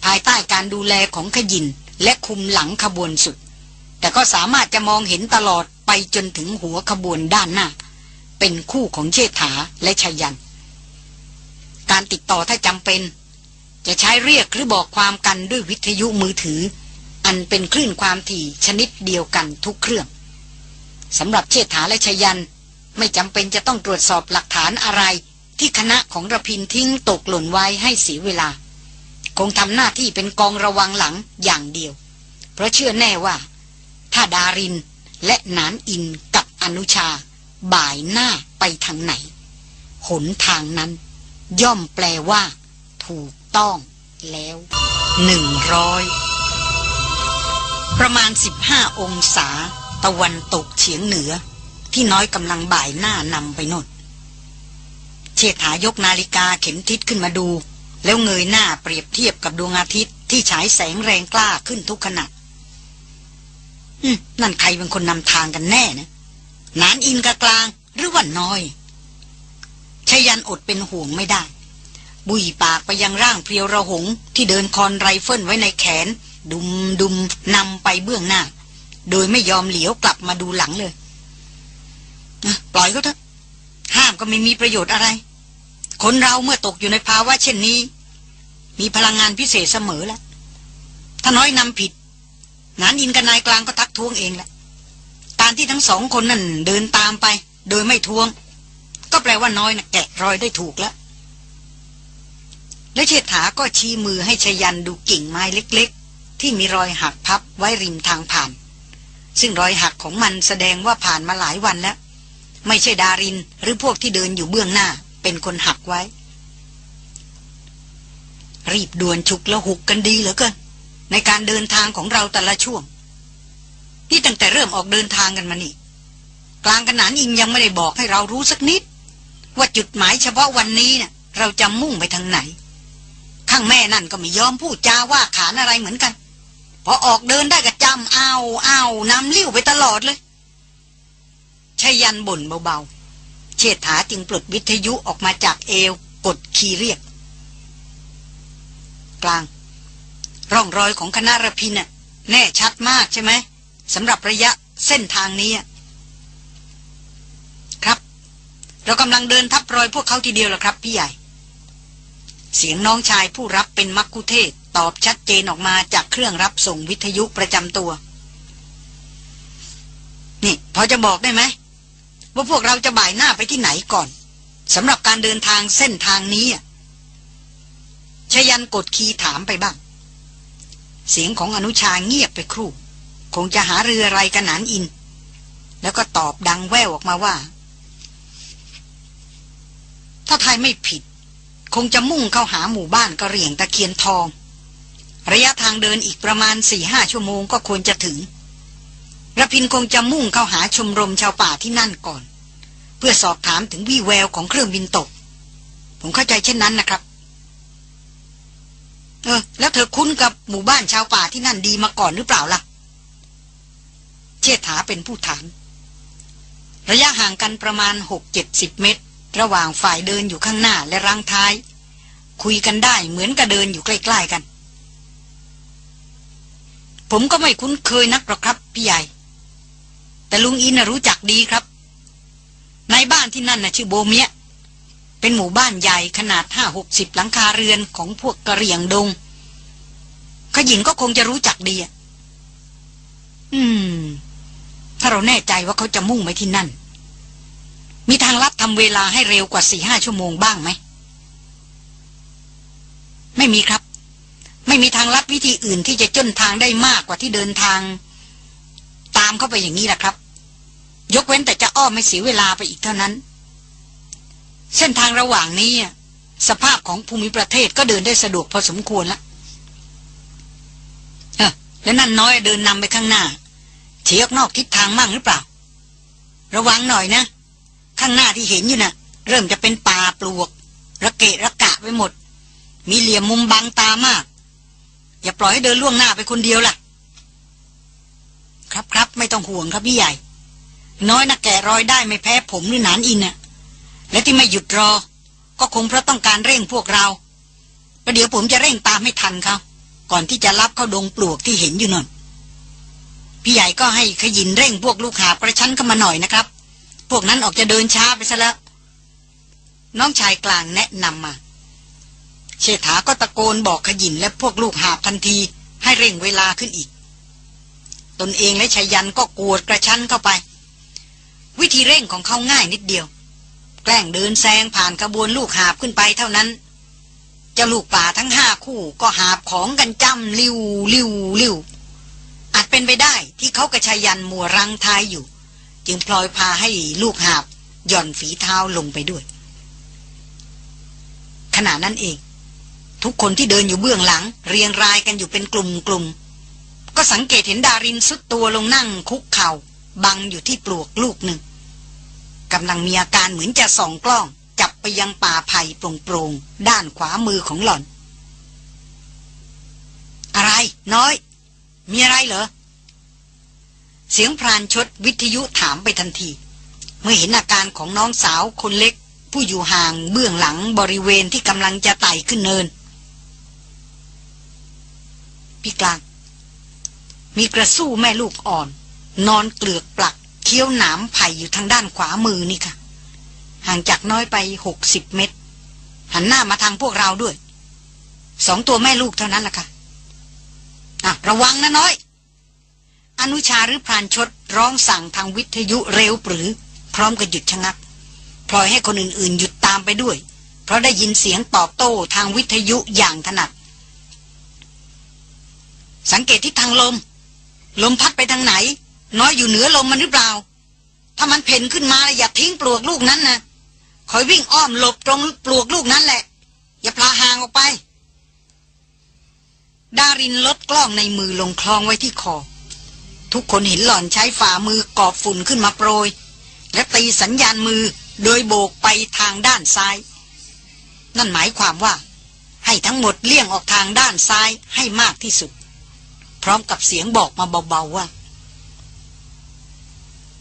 ภายใต้การดูแลของขยินและคุมหลังขบวนสุด แต่ก็สามารถจะมองเห็นตลอดไปจนถึงหัวขบวนด้านหน้า เป็นคู่ของเชษฐาและชยัน การติดต่อถ้าจำเป็น จะใช้เรียกหรือบอกความกันด้วยวิทยุมือถือ อันเป็นคลื่นความถี่ชนิดเดียวกันทุกเครื่องสำหรับเชษฐาและชยัน ไม่จำเป็นจะต้องตรวจสอบหลักฐานอะไร ที่คณะของระพินทิ้งตกหล่นไว้ให้เสียเวลา คงทำหน้าที่เป็นกองระวังหลังอย่างเดียว เพราะเชื่อแน่ว่า ถ้าดารินและนานอินกับอนุชา บ่ายหน้าไปทางไหน หนทางนั้น ย่อมแปลว่า ถูก ต้องแล้วหนึ่งร้อยประมาณสิบห้าองศา ตะวันตกเฉียงเหนือ ที่น้อยกำลังบ่ายหน้านำไปนดเชษฐายกนาฬิกาเข็มทิศขึ้นมาดู แล้วเงยหน้าเปรียบเทียบกับดวงอาทิตย์ที่ฉายแสงแรงกล้าขึ้นทุกขณะนั่นใครเป็นคนนำทางกันแน่นะนานอินกะกลาง หรือว่าน้อยชยันอดเป็นห่วงไม่ได้ บุยปากไปยังร่างเพียวระหง ที่เดินคอนไรเฟิลไว้ในแขน ดุมดุมนำไปเบื้องหน้า โดยไม่ยอมเหลียวกลับมาดูหลังเลยปล่อยเขาเถอะห้ามก็ไม่มีประโยชน์อะไร คนเราเมื่อตกอยู่ในภาวะเช่นนี้ มีพลังงานพิเศษเสมอแล้วถ้าน้อยนำผิดนานอินกับนายกลางก็ทักท้วงเองแหละการที่ทั้งสองคนนั่นเดินตามไป โดยไม่ทวง ก็แปลว่าน้อยนะแกะรอยได้ถูกแล้ว และเชษฐาก็ชี้มือให้ชยันดูกิ่งไม้เล็กๆ ที่มีรอยหักพับไว้ริมทางผ่าน ซึ่งรอยหักของมันแสดงว่าผ่านมาหลายวันแล้ว ไม่ใช่ดารินหรือพวกที่เดินอยู่เบื้องหน้า เป็นคนหักไว้ รีบด่วนฉุกแล้วหุกกันดีเหลือเกินในการเดินทางของเราแต่ละช่วงนี่ตั้งแต่เริ่มออกเดินทางกันมานี่ กลางขนานอิงยังไม่ได้บอกให้เรารู้สักนิด ว่าจุดหมายเฉพาะวันนี้เนะ่ะ เราจะมุ่งไปทางไหน ข้างแม่นั่นก็ไม่ยอมพูดจาว่าขานอะไรเหมือนกัน พอออกเดินได้ก็จำเอาเอานำลิ้วไปตลอดเลยชยันบ่นเบาๆ เชษฐาจึงปลดวิทยุออกมาจากเอว กดคีย์เรียก กลาง ร่องรอยของคณะระพินน่ะ แน่ชัดมากใช่ไหมสำหรับระยะเส้นทางนี้ครับ เรากำลังเดินทับรอยพวกเขาทีเดียวละครับ พี่ใหญ่ เสียงน้องชายผู้รับเป็นมักคุเทศตอบชัดเจนออกมาจากเครื่องรับส่งวิทยุประจำตัว นี่พอจะบอกได้ไหมว่าพวกเราจะบ่ายหน้าไปที่ไหนก่อนสำหรับการเดินทางเส้นทางนี้ชยันกดคีย์ถามไปบ้าง เสียงของอนุชาเงียบไปครู่ คงจะหาเรืออะไรกันหนานอิน แล้วก็ตอบดังแว่วออกมาว่า ถ้าทายไม่ผิด คงจะมุ่งเข้าหาหมู่บ้านกระเหรี่ยงตะเคียนทอง ระยะทางเดินอีกประมาณสี่ห้าชั่วโมงก็ควรจะถึงระพินคงจะมุ่งเข้าหาชมรมชาวป่าที่นั่นก่อน เพื่อสอบถามถึงวี่แววของเครื่องบินตก ผมเข้าใจเช่นนั้นนะครับ เออ แล้วเธอคุ้นกับหมู่บ้านชาวป่าที่นั่นดีมาก่อนหรือเปล่าล่ะ เชษฐาเป็นผู้ถาม ระยะห่างกันประมาณหกเจ็ดสิบเมตร ระหว่างฝ่ายเดินอยู่ข้างหน้าและรังท้าย คุยกันได้เหมือนกับเดินอยู่ใกล้ ๆกัน ผมก็ไม่คุ้นเคยนักหรอกครับพี่ใหญ่ แต่ลุงอินรู้จักดีครับ ในบ้านที่นั่นนะชื่อโบเมียเป็นหมู่บ้านใหญ่ขนาดห้าหกสิบหลังคาเรือนของพวกกระเหรี่ยงดงขยินก็คงจะรู้จักดีอะ อืม ถ้าเราแน่ใจว่าเขาจะมุ่งไปที่นั่น มีทางลัดทำเวลาให้เร็วกว่าสี่ห้าชั่วโมงบ้างไหม ไม่มีครับ ไม่มีทางลัดวิธีอื่นที่จะจนทางได้มากกว่าที่เดินทาง ตามเข้าไปอย่างนี้แหละครับ ยกเว้นแต่จะอ้อมไม่เสียเวลาไปอีกเท่านั้น เส้นทางระหว่างนี้สภาพของภูมิประเทศก็เดินได้สะดวกพอสมควรแล้วเออแล้วนั่นน้อยเดินนำไปข้างหน้าเฉียกนอกทิศทางมั่งหรือเปล่า ระวังหน่อยนะางหน้าที่เห็นอยู่นะ่ะ เริ่มจะเป็นป่าปลวก ระเกะระกะไปหมด มีเหลี่ยมมุมบังตามาก อย่าปล่อยให้เดินล่วงหน้าไปคนเดียวล่ะ ครับครับไม่ต้องห่วงครับพี่ใหญ่ น้อยนะแกะรอยได้ไม่แพ้ผมหรือนานอินน่ะ และที่ไม่หยุดรอ ก็คงเพราะต้องการเร่งพวกเราประเดี๋ยวผมจะเร่งตามให้ทันเขาก่อนที่จะรับเข้าดงปลวกที่เห็นอยู่นั่นพี่ใหญ่ก็ให้ขยินเร่งพวกลูกหาประชั้นเข้ามาหน่อยนะครับ พวกนั้นออกจะเดินช้าไปซะแล้ว น้องชายกลางแนะนำมา เชษฐาก็ตะโกนบอกขยินและพวกลูกหาบทันทีให้เร่งเวลาขึ้นอีก ตนเองและชายันก็กวดกระชั้นเข้าไป วิธีเร่งของเขาง่ายนิดเดียว แกล้งเดินแซงผ่านขบวนลูกหาบขึ้นไปเท่านั้นเจ้าลูกป่าทั้งห้าคู่ก็หาบของกันจ้ำลิวลิวลิวอาจเป็นไปได้ที่เขากระชายันมัวรังทายอยู่ จึงพลอยพาให้ลูกหาบหย่อนฝีเท้าลงไปด้วย ขณะนั้นเอง ทุกคนที่เดินอยู่เบื้องหลัง เรียงรายกันอยู่เป็นกลุ่มๆก็สังเกตเห็นดารินสุดตัวลงนั่งคุกเขา่า บังอยู่ที่ปลวกลูกหนึ่งกำลังมีอาการเหมือนจะส่องกล้อง จับไปยังป่าไผ่โปร่งๆด้านขวามือของหล่อน อะไร น้อย มีอะไรเหรอ เสียงพรานชดวิทยุถามไปทันที เมื่อเห็นอาการของน้องสาวคนเล็ก ผู้อยู่ห่างเบื้องหลังบริเวณที่กำลังจะไต่ขึ้นเนิน พี่กลาง มีกระสู้แม่ลูกอ่อน นอนเกลือกปลักเคี้ยวหนามไผ่อยู่ทางด้านขวามือนี่ค่ะ ห่างจากน้อยไปหกสิบเมตร หันหน้ามาทางพวกเราด้วย สองตัวแม่ลูกเท่านั้นล่ะค่ะอะระวังนะน้อย อนุชาหรือพรานชดร้องสั่งทางวิทยุเร็วปรือ พร้อมกับหยุดชะงักพลอยให้คนอื่นๆ หยุดตามไปด้วย เพราะได้ยินเสียงตอบโต้ทางวิทยุอย่างถนัด สังเกตทิศทางลม ลมพัดไปทางไหน น้อยอยู่เหนือลมมันหรือเปล่า ถ้ามันเพ่นขึ้นมาอย่าทิ้งปลวกลูกนั้นนะคอยวิ่งอ้อมหลบตรงปลวกลูกนั้นแหละ อย่าพลาห่างออกไป ดารินลดกล้องในมือลงคลองไว้ที่คอ ทุกคนเห็นหล่อนใช้ฝ่ามือกอบฝุ่นขึ้นมาโปรย และตีสัญญาณมือโดยโบกไปทางด้านซ้าย นั่นหมายความว่า ให้ทั้งหมดเลี่ยงออกทางด้านซ้ายให้มากที่สุด พร้อมกับเสียงบอกมาเบาๆว่า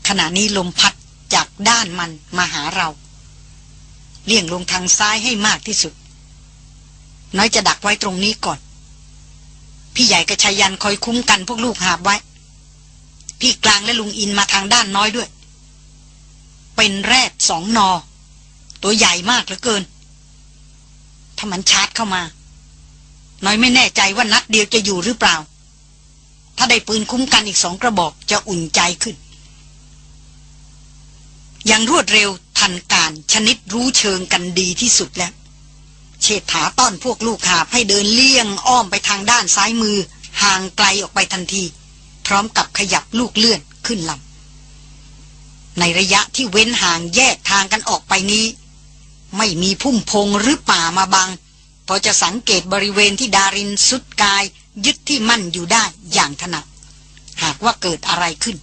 ขณะนี้ลมพัดจากด้านมันมาหาเรา เลี่ยงลงทางซ้ายให้มากที่สุด น้อยจะดักไว้ตรงนี้ก่อน พี่ใหญ่กับชายันคอยคุ้มกันพวกลูกหาบไว้ พี่กลางและลุงอินมาทางด้านน้อยด้วย เป็นแรดสองนอ ตัวใหญ่มากเหลือเกิน ถ้ามันชาร์จเข้ามา น้อยไม่แน่ใจว่านัดเดียวจะอยู่หรือเปล่า ถ้าได้ปืนคุ้มกันอีกสองกระบอกจะอุ่นใจขึ้นอย่างรวดเร็วทันการชนิดรู้เชิงกันดีที่สุดแล้ว เชษฐาต้อนพวกลูกหาให้เดินเลี่ยงอ้อมไปทางด้านซ้ายมือ ห่างไกลออกไปทันที พร้อมกับขยับลูกเลื่อนขึ้นลำในระยะที่เว้นห่างแยกทางกันออกไปนี้ ไม่มีพุ่มพงหรือป่ามาบังพอจะสังเกตบริเวณที่ดารินสุดกาย ยึดที่มั่นอยู่ได้อย่างถนัด หากว่าเกิดอะไรขึ้น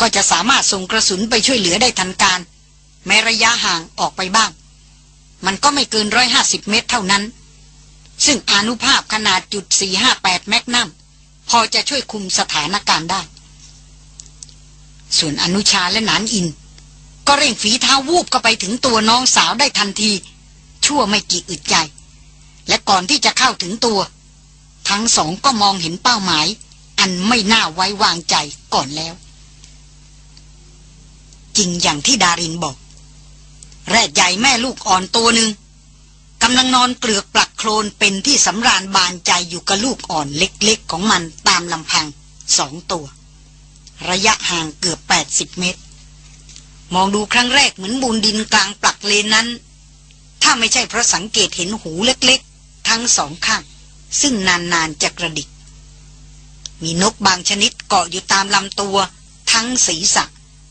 ก็จะสามารถส่งกระสุนไปช่วยเหลือได้ทันการ แม้ระยะห่างออกไปบ้าง มันก็ไม่เกินร้อยห้าสิบเมตรเท่านั้น ซึ่งอนุภาพขนาดจุดสี่ห้าแปดแมกนัม พอจะช่วยคุมสถานการณ์ได้ ส่วนอนุชาและนานอิน ก็เร่งฝีเท้าวูบเข้าไปถึงตัวน้องสาวได้ทันที ชั่วไม่กี่อึดใจ และก่อนที่จะเข้าถึงตัว ทั้งสองก็มองเห็นเป้าหมาย อันไม่น่าไว้วางใจก่อนแล้ว จริงอย่างที่ดารินบอก แรดใหญ่แม่ลูกอ่อนตัวหนึ่ง กำลังนอนเกลือกปลักโคลนเป็นที่สำราญบานใจอยู่กับลูกอ่อนเล็กๆของมันตามลำพังสองตัว ระยะห่างเกือบแปดสิบเมตร มองดูครั้งแรกเหมือนบูนดินกลางปลักเลนนั้น ถ้าไม่ใช่เพราะสังเกตเห็นหูเล็กๆ ทั้งสองข้าง ซึ่งนานๆจะกระดิก มีนกบางชนิดเกาะอยู่ตามลำตัว ทั้งศีรษะ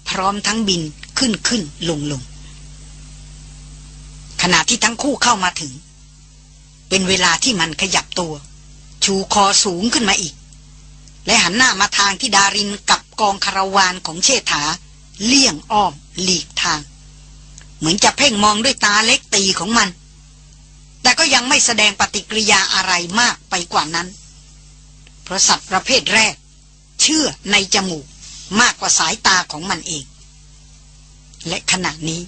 พร้อมทั้งบินขึ้นขึ้นลงลง ขณะที่ทั้งคู่เข้ามาถึง เป็นเวลาที่มันขยับตัว ชูคอสูงขึ้นมาอีก และหันหน้ามาทางที่ดารินกับกองคาราวานของเชษฐา เลี่ยงอ้อมหลีกทาง เหมือนจะเพ่งมองด้วยตาเล็กตีของมัน แต่ก็ยังไม่แสดงปฏิกิริยาอะไรมากไปกว่านั้น เพราะสัตว์ประเภทแรก เชื่อในจมูกมากกว่าสายตาของมันเอง และขณะนี้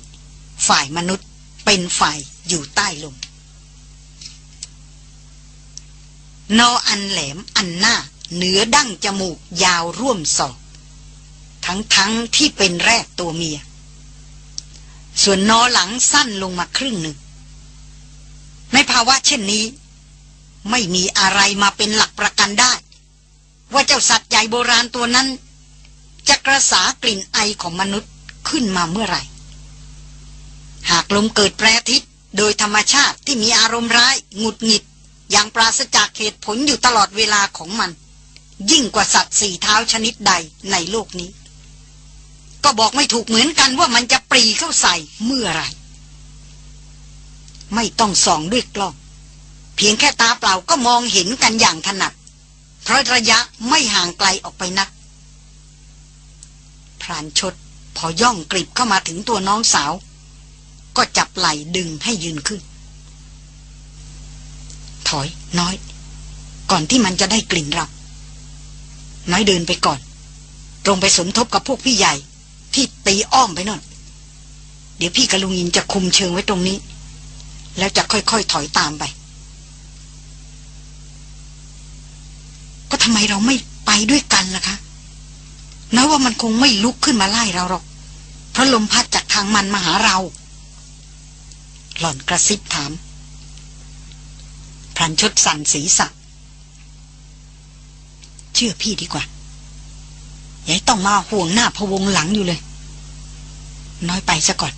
ฝ่ายมนุษย์ เป็นฝ่ายอยู่ใต้ลม นออันแหลมอันหน้า เหนือดั้งจมูกยาวร่วมศอกทั้งทั้งที่เป็นแรกตัวเมีย ส่วนนอหลังสั้นลงมาครึ่งหนึ่ง ในภาวะเช่นนี้ ไม่มีอะไรมาเป็นหลักประกันได้ ว่าเจ้าสัตว์ใหญ่โบราณตัวนั้น จะกระสากลิ่นไอของมนุษย์ขึ้นมาเมื่อไหร่ หากลมเกิดแปรทิศโดยธรรมชาติที่มีอารมณ์ร้ายหงุดหงิด อย่างปราศจากเหตุผลอยู่ตลอดเวลาของมัน ยิ่งกว่าสัตว์สี่เท้าชนิดใดในโลกนี้ ก็บอกไม่ถูกเหมือนกันว่ามันจะปรีเข้าใส่เมื่อไร ไม่ต้องส่องด้วยกล้อง เพียงแค่ตาเปล่าก็มองเห็นกันอย่างถนัด เพราะระยะไม่ห่างไกลออกไปนักพรานชดพอย่องกริบเข้ามาถึงตัวน้องสาว ก็จับไหล่ดึงให้ยืนขึ้น ถอยน้อย ก่อนที่มันจะได้กลิ่นเราน้อยเดินไปก่อน ตรงไปสมทบกับพวกพี่ใหญ่ ที่ตีอ้อมไปนั่นเดี๋ยวพี่กับลุงยินจะคุมเชิงไว้ตรงนี้ แล้วจะค่อยๆถอยตามไป ก็ทำไมเราไม่ไปด้วยกันล่ะคะน้อยว่ามันคงไม่ลุกขึ้นมาไล่เราหรอก เพราะลมพัดจากทางมันมาหาเรา หล่อนกระซิบถามพรันชดสั่นสีสักเชื่อพี่ดีกว่า อย่าต้องมาห่วงหน้าพวงหลังอยู่เลย น้อยไปซะก่อน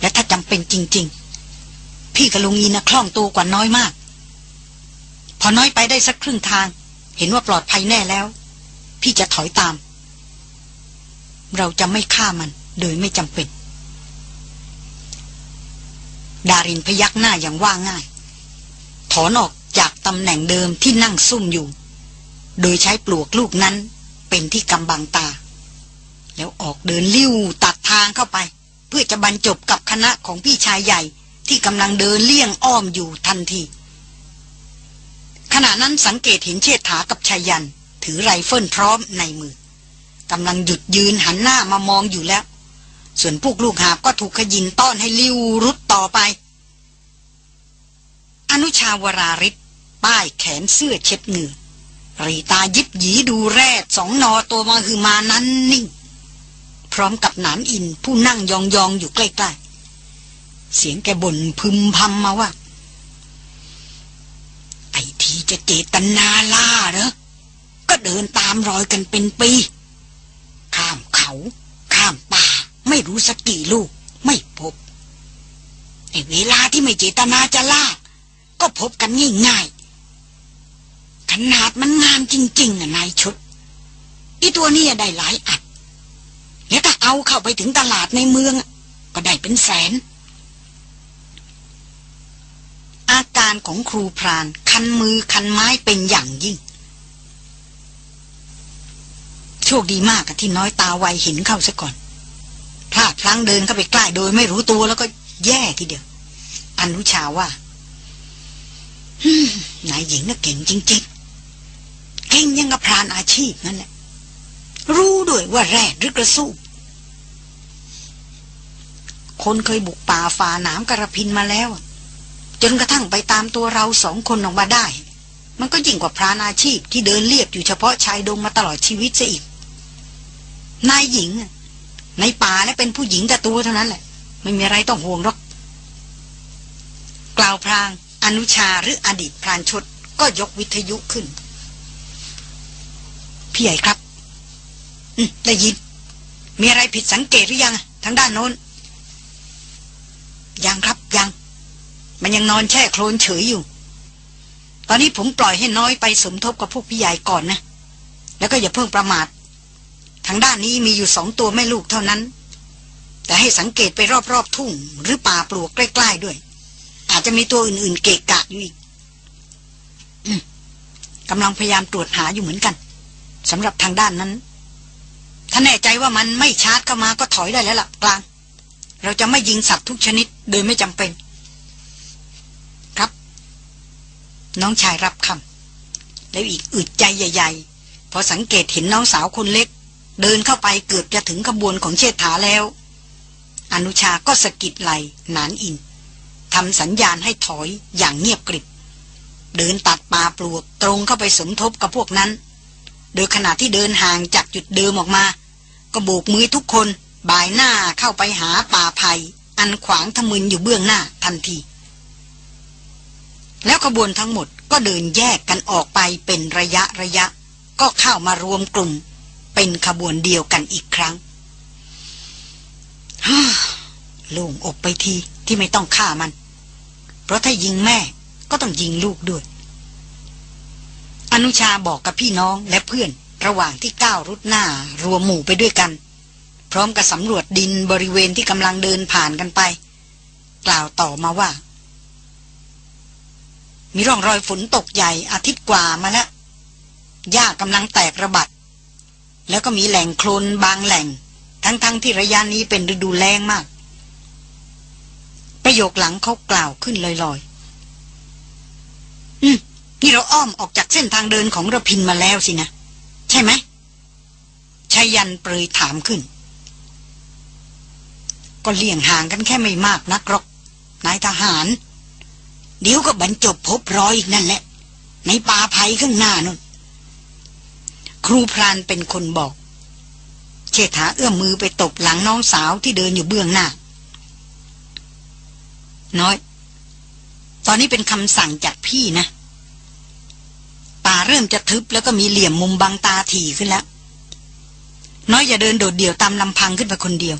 และถ้าจำเป็นจริง ๆ พี่กับลุงอีนะคล่องตัวกว่าน้อยมาก พอน้อยไปได้สักครึ่งทาง เห็นว่าปลอดภัยแน่แล้ว พี่จะถอยตาม เราจะไม่ฆ่ามันโดยไม่จำเป็น ดารินพยักหน้าอย่างว่าง่าย ถอนออกจากตำแหน่งเดิมที่นั่งซุ่มอยู่ โดยใช้ปลวกลูกนั้นเป็นที่กำบังตา แล้วออกเดินลิ้วตัดทางเข้าไป เพื่อจะบรรจบกับคณะของพี่ชายใหญ่ที่กำลังเดินเลี่ยงอ้อมอยู่ทันที ขณะนั้นสังเกตเห็นเชษฐากับชายยัน ถือไรเฟิลพร้อมในมือกำลังหยุดยืนหันหน้ามามองอยู่แล้ว ส่วนพวกลูกหาบก็ถูกขยินต้อนให้ลิ้วรุดต่อไป อนุชาวราริศป้ายแขนเสื้อเช็ดเหงื่อรีตายิบหยีดูแรดสองนอตัวมาคือมานั้นนิ่ง พร้อมกับหนานอินผู้นั่งยองๆอยู่ใกล้ๆ เสียงแกบ่นพึมพำมาว่า ไอ้ทีจะเจตนาล่าเหรอ ก็เดินตามรอยกันเป็นปี ข้ามเขา ข้ามป่า ไม่รู้สักกี่ลูก ไม่พบไอ้เวลาที่ไม่เจตนาจะล่า ก็พบกันง่ายๆ ขนาดมันงามจริงๆนะนายชุดอีตัวนี้ได้หลายอัด แล้วถ้าเอาเข้าไปถึงตลาดในเมือง ก็ได้เป็นแสน อาการของครูพราน คันมือคันไม้เป็นอย่างยิ่ง โชคดีมากที่น้อยตาไวเห็นเข้าซะก่อน พลาดพลั้งเดินเข้าไปใกล้โดยไม่รู้ตัวแล้วก็แย่ทีเดียวอนุชาว่านายหญิงน่ะเก่งจริงๆ เก่งยังกับพรานอาชีพนั่นแหละ รู้ด้วยว่าแรดหรือกระสู้ คนเคยบุกป่าฝ่าหนามกระพินมาแล้ว จนกระทั่งไปตามตัวเราสองคนออกมาได้ มันก็ยิ่งกว่าพรานอาชีพที่เดินเรียบอยู่เฉพาะชายดงมาตลอดชีวิตซะอีก นายหญิง ในป่าและเป็นผู้หญิงแต่ตัวเท่านั้นแหละ ไม่มีอะไรต้องห่วงหรอก กล่าวพรางอนุชาหรืออดีตพรานชดก็ยกวิทยุขึ้น พี่ใหญ่ครับ อืมได้ยิน มีอะไรผิดสังเกตหรือยัง ทางด้านโน้น ยังครับยัง มันยังนอนแช่โคลนเฉยอยู่ ตอนนี้ผมปล่อยให้น้อยไปสมทบกับพวกพี่ใหญ่ก่อนนะ แล้วก็อย่าเพิ่งประมาท ทางด้านนี้มีอยู่สองตัวแม่ลูกเท่านั้น แต่ให้สังเกตไปรอบๆทุ่ง หรือป่าปลวกใกล้ ๆ ด้วย อาจจะมีตัวอื่นๆ เกะกะอยู่อีกกำลังพยายามตรวจหาอยู่เหมือนกันสำหรับทางด้านนั้น ถ้าแน่ใจว่ามันไม่ชาร์จเข้ามาก็ถอยได้แล้วล่ะกลาง เราจะไม่ยิงสัตว์ทุกชนิดโดยไม่จำเป็น ครับ น้องชายรับคำแล้วอีกอึดใจใหญ่ ๆ พอสังเกตเห็นน้องสาวคนเล็ก เดินเข้าไปเกือบจะถึงขบวนของเชษฐาแล้ว อนุชาก็สะกิดไหลนานอินทำสัญญาณให้ถอยอย่างเงียบกริบ เดินตัดป่าปลวกตรงเข้าไปสมทบกับพวกนั้น โดยขณะที่เดินห่างจากจุดเดิมออกมา ก็โบกมือทุกคนบ่ายหน้าเข้าไปหาป่าไผ่อันขวางทมึนอยู่เบื้องหน้าทันที แล้วขบวนทั้งหมดก็เดินแยกกันออกไปเป็นระยะระยะ ก็เข้ามารวมกลุ่ม เป็นขบวนเดียวกันอีกครั้งฮ่าโล่งอกไปทีที่ไม่ต้องฆ่ามัน เพราะถ้ายิงแม่ก็ต้องยิงลูกด้วย อนุชาบอกกับพี่น้องและเพื่อนระหว่างที่ก้าวรุดหน้ารวมหมู่ไปด้วยกัน พร้อมกับสำรวจดินบริเวณที่กำลังเดินผ่านกันไป กล่าวต่อมาว่า มีร่องรอยฝนตกใหญ่อาทิตย์กว่ามาแล้วหญ้ากำลังแตกระบัด แล้วก็มีแหล่งโคลนบางแหล่ง ทั้งๆทที่ระยะนี้เป็นฤดูแล้งมาก ประโยคหลังเขากล่าวขึ้นลอยๆ อืม นี่เราอ้อมออกจากเส้นทางเดินของระพินมาแล้วสินะ ใช่ไหมชายันเปรยถามขึ้น ก็เลี่ยงห่างกันแค่ไม่มากนักหรอก นายทหาร เดี๋ยวก็บรรจบพบรอยอีกนั่นแหละ ในป่าไผ่ข้างหน้านั่น ครูพรานเป็นคนบอก เชษฐาเอื้อมมือไปตบหลังน้องสาวที่เดินอยู่เบื้องหน้า น้อย ตอนนี้เป็นคำสั่งจากพี่นะ ป่าเริ่มจะทึบแล้วก็มีเหลี่ยมมุมบังตาถี่ขึ้นแล้ว น้อยอย่าเดินโดดเดี่ยวตามลำพังขึ้นไปคนเดียว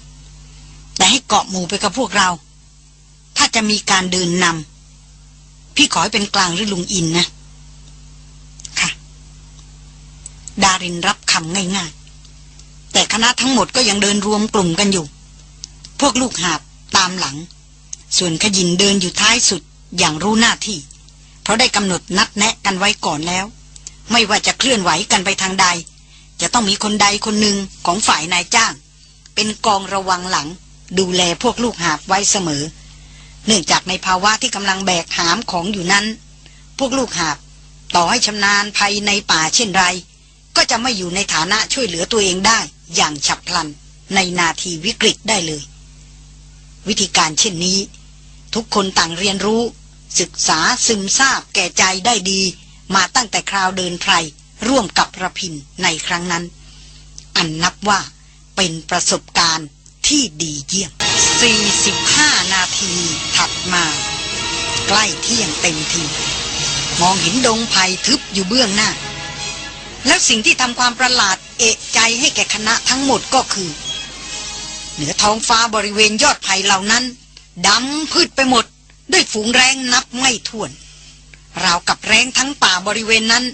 แต่ให้เกาะหมู่ไปกับพวกเรา ถ้าจะมีการเดินนำพี่ขอให้เป็นกลางหรือลุงอินนะค่ะ ดารินรับคำง่ายๆ แต่คณะทั้งหมดก็ยังเดินรวมกลุ่มกันอยู่ พวกลูกหาบตามหลัง ส่วนขยินเดินอยู่ท้ายสุดอย่างรู้หน้าที่ เพราะได้กำหนดนัดแนะกันไว้ก่อนแล้ว ไม่ว่าจะเคลื่อนไหวกันไปทางใด จะต้องมีคนใดคนหนึ่งของฝ่ายนายจ้าง เป็นกองระวังหลัง ดูแลพวกลูกหาบไว้เสมอ เนื่องจากในภาวะที่กำลังแบกหามของอยู่นั้น พวกลูกหาบต่อให้ชำนาญภัยในป่าเช่นไร ก็จะไม่อยู่ในฐานะช่วยเหลือตัวเองได้อย่างฉับพลันในนาทีวิกฤตได้เลย วิธีการเช่นนี้ ทุกคนต่างเรียนรู้ ศึกษาซึมซาบแก่ใจได้ดี มาตั้งแต่คราวเดินไพรร่วมกับระพินในครั้งนั้น อันนับว่าเป็นประสบการณ์ที่ดีเยี่ยม 45 นาทีถัดมา ใกล้เที่ยงเต็มที มองเห็นดงไผ่ทึบอยู่เบื้องหน้า แล้วสิ่งที่ทำความประหลาดเอะใจให้แก่คณะทั้งหมดก็คือ เหนือท้องฟ้าบริเวณยอดไผ่เหล่านั้นดำพืชไปหมด ด้วยฝูงแรงนับไม่ถ้วน ราวกับแรงทั้งป่าบริเวณนั้น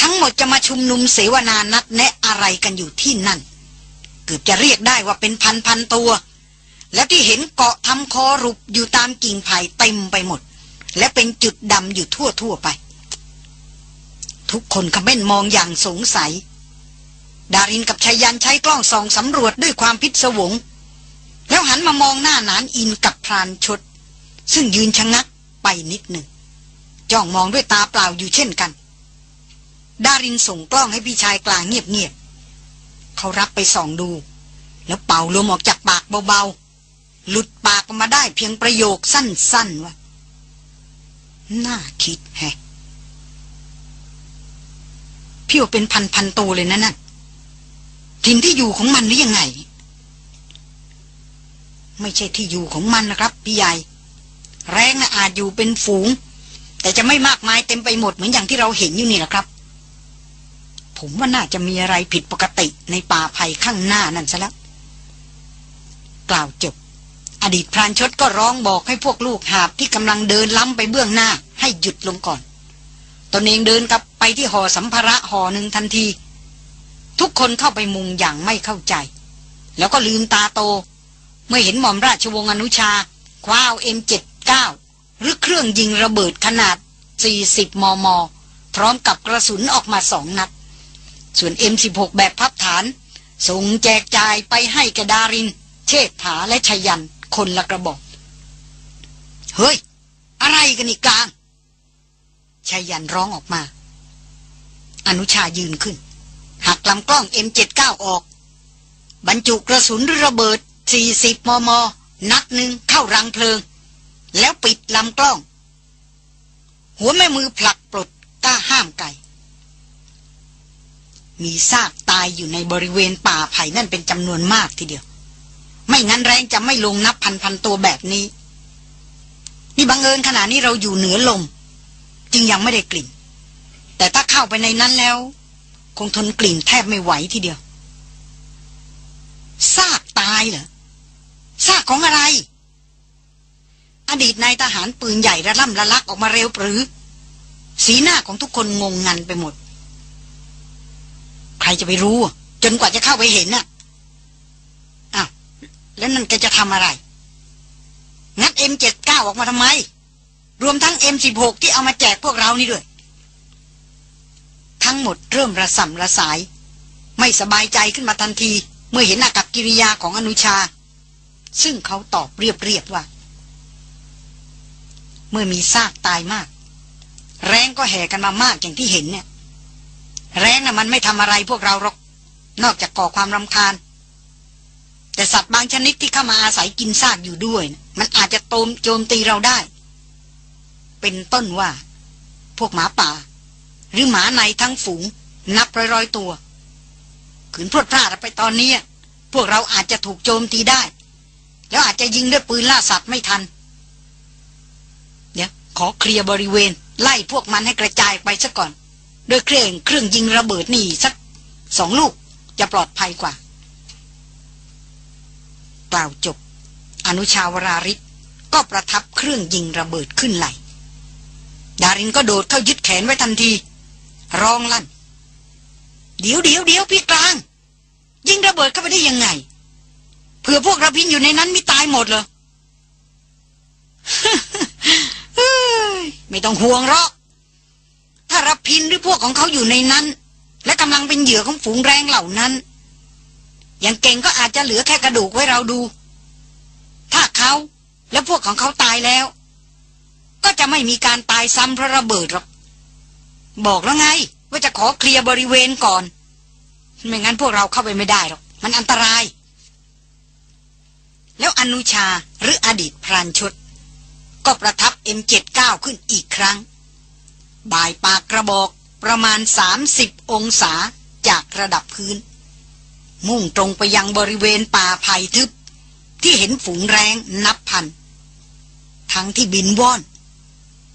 ทั้งหมดจะมาชุมนุมเสวนานัดแนะอะไรกันอยู่ที่นั่น เกือบจะเรียกได้ว่าเป็นพันพันตัว และที่เห็นเกาะทำคอรุบอยู่ตามกิ่งไผ่เต็มไปหมด และเป็นจุดดำอยู่ทั่วทั่วไป ทุกคนขม้นมองอย่างสงสัย ดารินกับชายันใช้กล้องส่องสำรวจด้วยความพิศวง แล้วหันมามองหน้านานอินกับพรานชด ซึ่งยืนชะงักไปนิดหนึ่ง จ้องมองด้วยตาเปล่าอยู่เช่นกัน ดารินส่งกล้องให้พี่ชายกลางเงียบๆเขารับไปส่องดู แล้วเป่าลมออกจากปากเบาๆ หลุดปากออกมาได้เพียงประโยคสั้นๆว่าน่าคิดแฮะ พี่ว่าเป็นพันๆตัวเลยนะนั่นถิ่นที่อยู่ของมันหรือยังไง ไม่ใช่ที่อยู่ของมันนะครับ พี่ใหญ่ แรงนะอาจอยู่เป็นฝูง แต่จะไม่มากมายเต็มไปหมดเหมือนอย่างที่เราเห็นอยู่นี่แหละครับ ผมว่าน่าจะมีอะไรผิดปกติในป่าไผ่ข้างหน้านั่นซะแล้วกล่าวจบ อดีตพรานชดก็ร้องบอกให้พวกลูกหาบที่กำลังเดินล้ำไปเบื้องหน้า ให้หยุดลงก่อน ตนเองเดินกับ ไปที่ห่อสัมภาระห่อหนึ่งทันที ทุกคนเข้าไปมุงอย่างไม่เข้าใจ แล้วก็ลืมตาโต เมื่อเห็นหม่อมราชวงศ์อนุชา คว้าเอ็มเจ็ดเก้าหรือเครื่องยิงระเบิดขนาด 40 มม พร้อมกับกระสุนออกมาสองนัด ส่วน M16 แบบพับฐาน ส่งแจกจ่ายไปให้กระดาริน เชษฐาและชยันคนละกระบอก เฮ้ย อะไรกันนี่กลางชายันร้องออกมา อนุชายืนขึ้น หักลำกล้อง M79 ออก บรรจุกระสุนหรือระเบิด 40 มม นัดหนึ่งเข้ารังเพลิง แล้วปิดลำกล้อง หัวแม่มือผลักปลดก้าห้ามไก่ มีซากตายอยู่ในบริเวณป่าไผ่นั่นเป็นจำนวนมากทีเดียว ไม่งั้นแรงจะไม่ลงนับพันพันตัวแบบนี้ นี่บังเอิญขณะนี้เราอยู่เหนือลม จึงยังไม่ได้กลิ่น แต่ถ้าเข้าไปในนั้นแล้ว คงทนกลิ่นแทบไม่ไหวทีเดียวซากตายเหรอซากของอะไร อดีตนายทหารปืนใหญ่ระล่ำระลักออกมาเร็วปรือ สีหน้าของทุกคนงงงันไปหมด ใครจะไปรู้ จนกว่าจะเข้าไปเห็นน่ะอ้าวแล้วนั่นแกจะทำอะไร งัดเอ็มเจ็ดเก้าออกมาทำไม รวมทั้งเอ็มสิบหกที่เอามาแจกพวกเรานี่ด้วย ทั้งหมดเริ่มระส่ำระสาย ไม่สบายใจขึ้นมาทันทีเมื่อเห็นอากับกิริยาของอนุชา ซึ่งเขาตอบเรียบๆว่า เมื่อมีซากตายมาก แรงก็แห่กันมามากอย่างที่เห็นเนี่ย แรงน่ะมันไม่ทำอะไรพวกเราหรอก นอกจากก่อความรำคาญ แต่สัตว์บางชนิดที่เข้ามาอาศัยกินซากอยู่ด้วย มันอาจจะโตมโจมตีเราได้ เป็นต้นว่า พวกหมาป่า หรือหมาในทั้งฝูง นับร้อยๆตัว ขืนพรวดพลาดไปตอนนี้ พวกเราอาจจะถูกโจมตีได้ แล้วอาจจะยิงด้วยปืนล่าสัตว์ไม่ทัน เดี๋ยวขอเคลียร์บริเวณ ไล่พวกมันให้กระจายไปซะก่อน โดยเครื่องเครื่องยิงระเบิดนี่สักสองลูกจะปลอดภัยกว่า กล่าวจบ อนุชาวราริศก็ประทับเครื่องยิงระเบิดขึ้นไหลดารินก็โดดเข้ายึดแขนไว้ทันที ร้องลั่น เดี๋ยวเดี๋ยวเดี๋ยวพี่กลาง ยิงระเบิดเข้าไปได้ยังไง เผื่อพวกระพินอยู่ในนั้นไม่ตายหมดเลยไม่ต้องห่วงหรอก ถ้ารับพินหรือพวกของเขาอยู่ในนั้น และกำลังเป็นเหยื่อของฝูงแรงเหล่านั้น อย่างเก่งก็อาจจะเหลือแค่กระดูกไว้เราดู ถ้าเขาและพวกของเขาตายแล้ว ก็จะไม่มีการตายซ้ำเพราะระเบิดหรอก บอกแล้วไง ว่าจะขอเคลียร์บริเวณก่อน ไม่งั้นพวกเราเข้าไปไม่ได้หรอก มันอันตราย แล้วอนุชาหรืออดีตพรานชด ก็ประทับ M79 ขึ้นอีกครั้ง บ่ายปากกระบอกประมาณ 30 องศาจากระดับพื้น มุ่งตรงไปยังบริเวณป่าไผ่ทึบ ที่เห็นฝูงแรงนับพัน ทั้งที่บินว่อน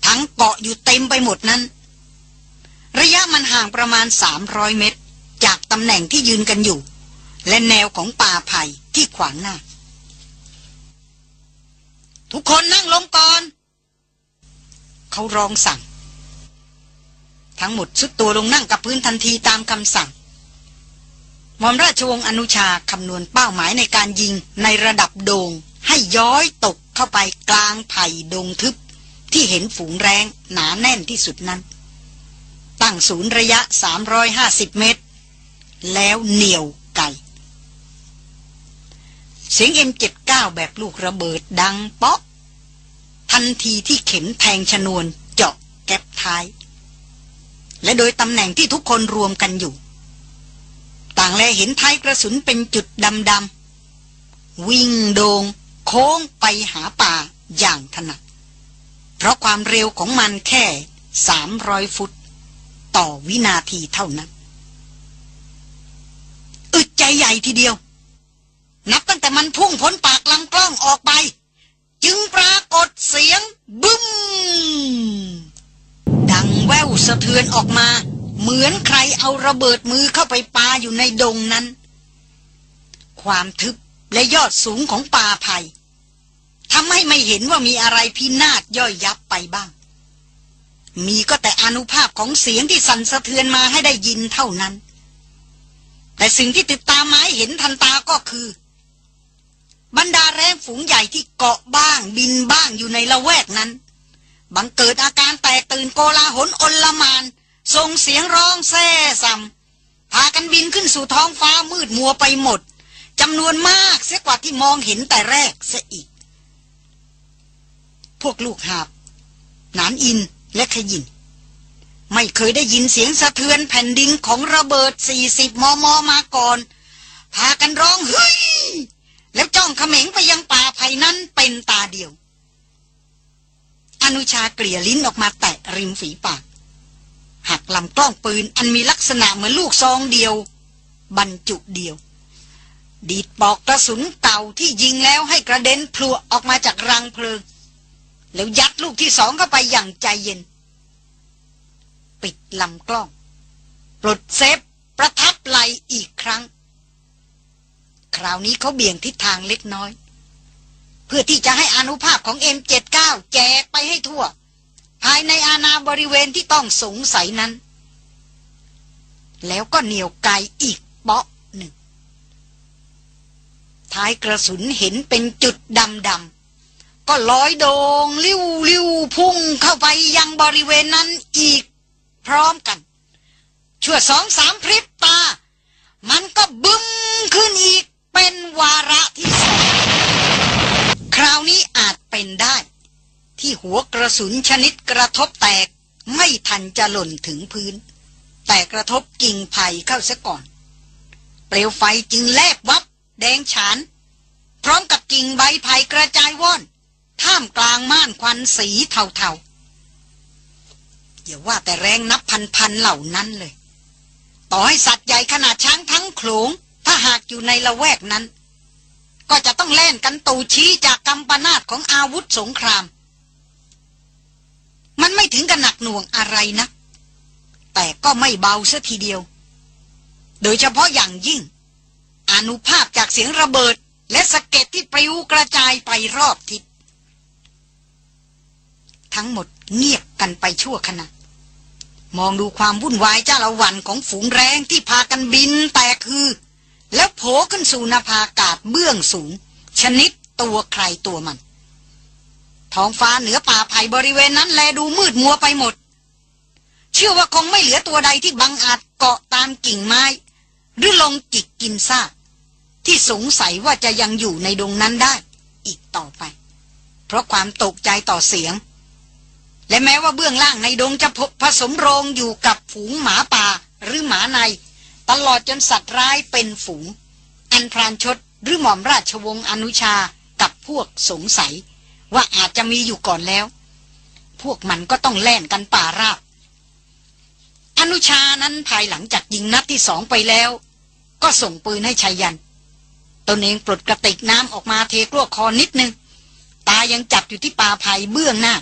ทั้งเกาะอยู่เต็มไปหมดนั้น ระยะมันห่างประมาณ 300 เมตร จากตำแหน่งที่ยืนกันอยู่ และแนวของป่าไผ่ที่ขวางหน้า ทุกคนนั่งลงก่อน เขาร้องสั่ง ทั้งหมดสุดตัวลงนั่งกับพื้นทันทีตามคำสั่งมอมราชวงศ์อนุชาคำนวณเป้าหมายในการยิงในระดับโดงให้ย้อยตกเข้าไปกลางไผ่ดงทึบ ที่เห็นฝูงแรงหนาแน่นที่สุดนั้น ตั้งศูนย์ระยะ 350 เมตร แล้วเหนียวไกเสียง M79 แบบลูกระเบิดดังเปาะ ทันทีที่เข็มแทงชนวนเจาะแก๊บท้าย และโดยตำแหน่งที่ทุกคนรวมกันอยู่ ต่างแลเห็นท้ายกระสุนเป็นจุดดำๆวิ่งโดง โค้งไปหาป่าอย่างถนัดเพราะความเร็วของมันแค่ 300 ฟุต ต่อวินาทีเท่านั้นอึดใจใหญ่ทีเดียว นับตั้งแต่มันพุ่งพ้นปากลำกล้องออกไป จึงปรากฏเสียง บึ้ม ดังแววสะเทือนออกมา เหมือนใครเอาระเบิดมือเข้าไปปาอยู่ในดงนั้น ความทึบและยอดสูงของป่าไผ่ทำให้ไม่เห็นว่ามีอะไรพินาศย่อยยับไปบ้าง มีก็แต่อนุภาพของเสียงที่สั่นสะเทือนมาให้ได้ยินเท่านั้น แต่สิ่งที่ติดตามมาให้เห็นทันตาก็คือ บรรดาแรงฝูงใหญ่ที่เกาะบ้างบินบ้างอยู่ในละแวกนั้น บังเกิดอาการแตกตื่นโกลาหลอนลมานส่งเสียงร้องแซ่ซ้ำพากันบินขึ้นสู่ท้องฟ้ามืดมัวไปหมดจำนวนมากเสียกว่าที่มองเห็นแต่แรกเสียอีก พวกลูกหาบ นานอิน และขยิน ไม่เคยได้ยินเสียงสะเทือนแผ่นดินของระเบิดสี่สิบมม มาก่อน พากันร้องเฮ้ย แล้วจ้องเขม็งไปยังป่าไผ่นั้นเป็นตาเดียว อนุชาเกลี่ยลิ้นออกมาแตะริมฝีปาก หักลำกล้องปืนอันมีลักษณะเหมือนลูกซองเดียว บรรจุเดียว ดีดปอกกระสุนเก่าที่ยิงแล้วให้กระเด็นพลัวออกมาจากรังเพลิง แล้วยัดลูกที่สองเข้าไปอย่างใจเย็น ปิดลำกล้อง ปลดเซฟประทับไหลอีกครั้ง คราวนี้เขาเบี่ยงทิศทางเล็กน้อย เพื่อที่จะให้อนุภาพของ M79 แจกไปให้ทั่ว ภายในอาณาบริเวณที่ต้องสงสัยนั้น แล้วก็เหนียวไกอีกเปาะหนึ่ง ท้ายกระสุนเห็นเป็นจุดดำดำ ก็ลอยโดงลิ้วลิ้วพุ่งเข้าไปยังบริเวณนั้นอีก พร้อมกัน ชั่วสองสามพริบตา มันก็บึ้มขึ้นอีกเป็นวาระที่สองคราวนี้อาจเป็นได้ ที่หัวกระสุนชนิดกระทบแตกไม่ทันจะหล่นถึงพื้น แต่กระทบกิ่งไผ่เข้าซะก่อน เปลวไฟจึงแลบวับ แดงฉาน พร้อมกับกิ่งใบไผ่กระจายว่อน ท่ามกลางม่านควันสีเทาๆอย่าว่าแต่แรงนับพันๆเหล่านั้นเลย ต่อให้สัตว์ใหญ่ขนาดช้างทั้งโขลงถ้าหากอยู่ในละแวกนั้น ก็จะต้องแล่นกันตูชี้จากกำปนาตของอาวุธสงคราม มันไม่ถึงกับหนักหน่วงอะไรนะ แต่ก็ไม่เบาซะทีเดียว โดยเฉพาะอย่างยิ่ง อนุภาพจากเสียงระเบิดและสะเก็ดที่ปลิวกระจายไปรอบทิศ ทั้งหมดเงียบกันไปชั่วขณะ มองดูความวุ่นวายจ้าละวันของฝูงแรงที่พากันบินแตกคือ แล้วโผล่ขึ้นสู่นภาอากาศเบื้องสูง ชนิดตัวใครตัวมัน ท้องฟ้าเหนือป่าไผ่บริเวณนั้นแลดูมืดมัวไปหมด เชื่อว่าคงไม่เหลือตัวใดที่บังอาจเกาะตามกิ่งไม้ หรือลงจิกกินซากที่สงสัยว่าจะยังอยู่ในดงนั้นได้ อีกต่อไป เพราะความตกใจต่อเสียง และแม้ว่าเบื้องล่างในดงจะผสมโรงอยู่กับฝูงหมาป่าหรือหมาใน ตลอดจนสัตว์ร้ายเป็นฝูง อันพรานชดหรือหม่อมราชวงศ์อนุชากับพวกสงสัย ว่าอาจจะมีอยู่ก่อนแล้ว พวกมันก็ต้องแล่นกันป่าราบ อนุชานั้นภายหลังจากยิงนัดที่สองไปแล้ว ก็ส่งปืนให้ชัยยัน ตนเองปลดกระติกน้ำออกมาเทกลัวคอนิดนึง ตายังจับอยู่ที่ป่าไผ่เบื้องหน้า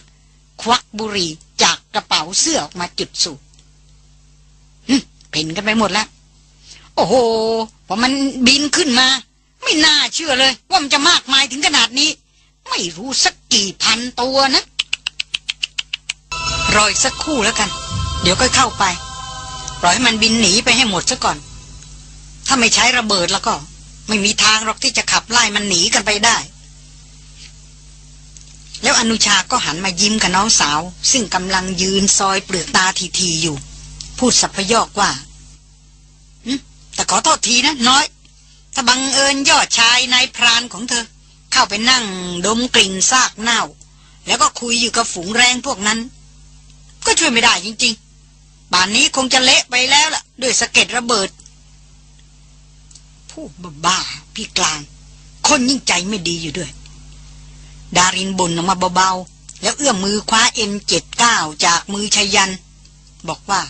ควักบุหรี่จากกระเป๋าเสื้อออกมาจุดสูบเพ่นกันไปหมดแล้ว โอ้โห พอมันบินขึ้นมา ไม่น่าเชื่อเลย ว่ามันจะมากมายถึงขนาดนี้ ไม่รู้สักกี่พันตัวนะ รอยสักคู่แล้วกัน เดี๋ยวก็เข้าไป ปล่อยให้มันบินหนีไปให้หมดซะก่อน ถ้าไม่ใช้ระเบิดแล้วก็ ไม่มีทางหรอกที่จะขับไล่มันหนีกันไปได้ อนุชาก็หันมายิ้มกับน้องสาว ซึ่งกำลังยืนซอยเปลือกตาทีๆอยู่ พูดสัพยอกว่าแต่ขอโทษทีนะ น้อย ถ้าบังเอิญยอดชายนายพรานของเธอ เข้าไปนั่งดมกลิ่นซากเน่า แล้วก็คุยอยู่กับฝูงแรงพวกนั้น ก็ช่วยไม่ได้จริงๆป่านนี้คงจะเละไปแล้วล่ะ ด้วยสะเก็ดระเบิดผู้บ้าพี่กลาง คนยิ่งใจไม่ดีอยู่ด้วย ดารินบ่นออกมาเบาๆ แล้วเอื้อมมือคว้าเอ็มเจ็ดเก้าจากมือชายัน บอกว่า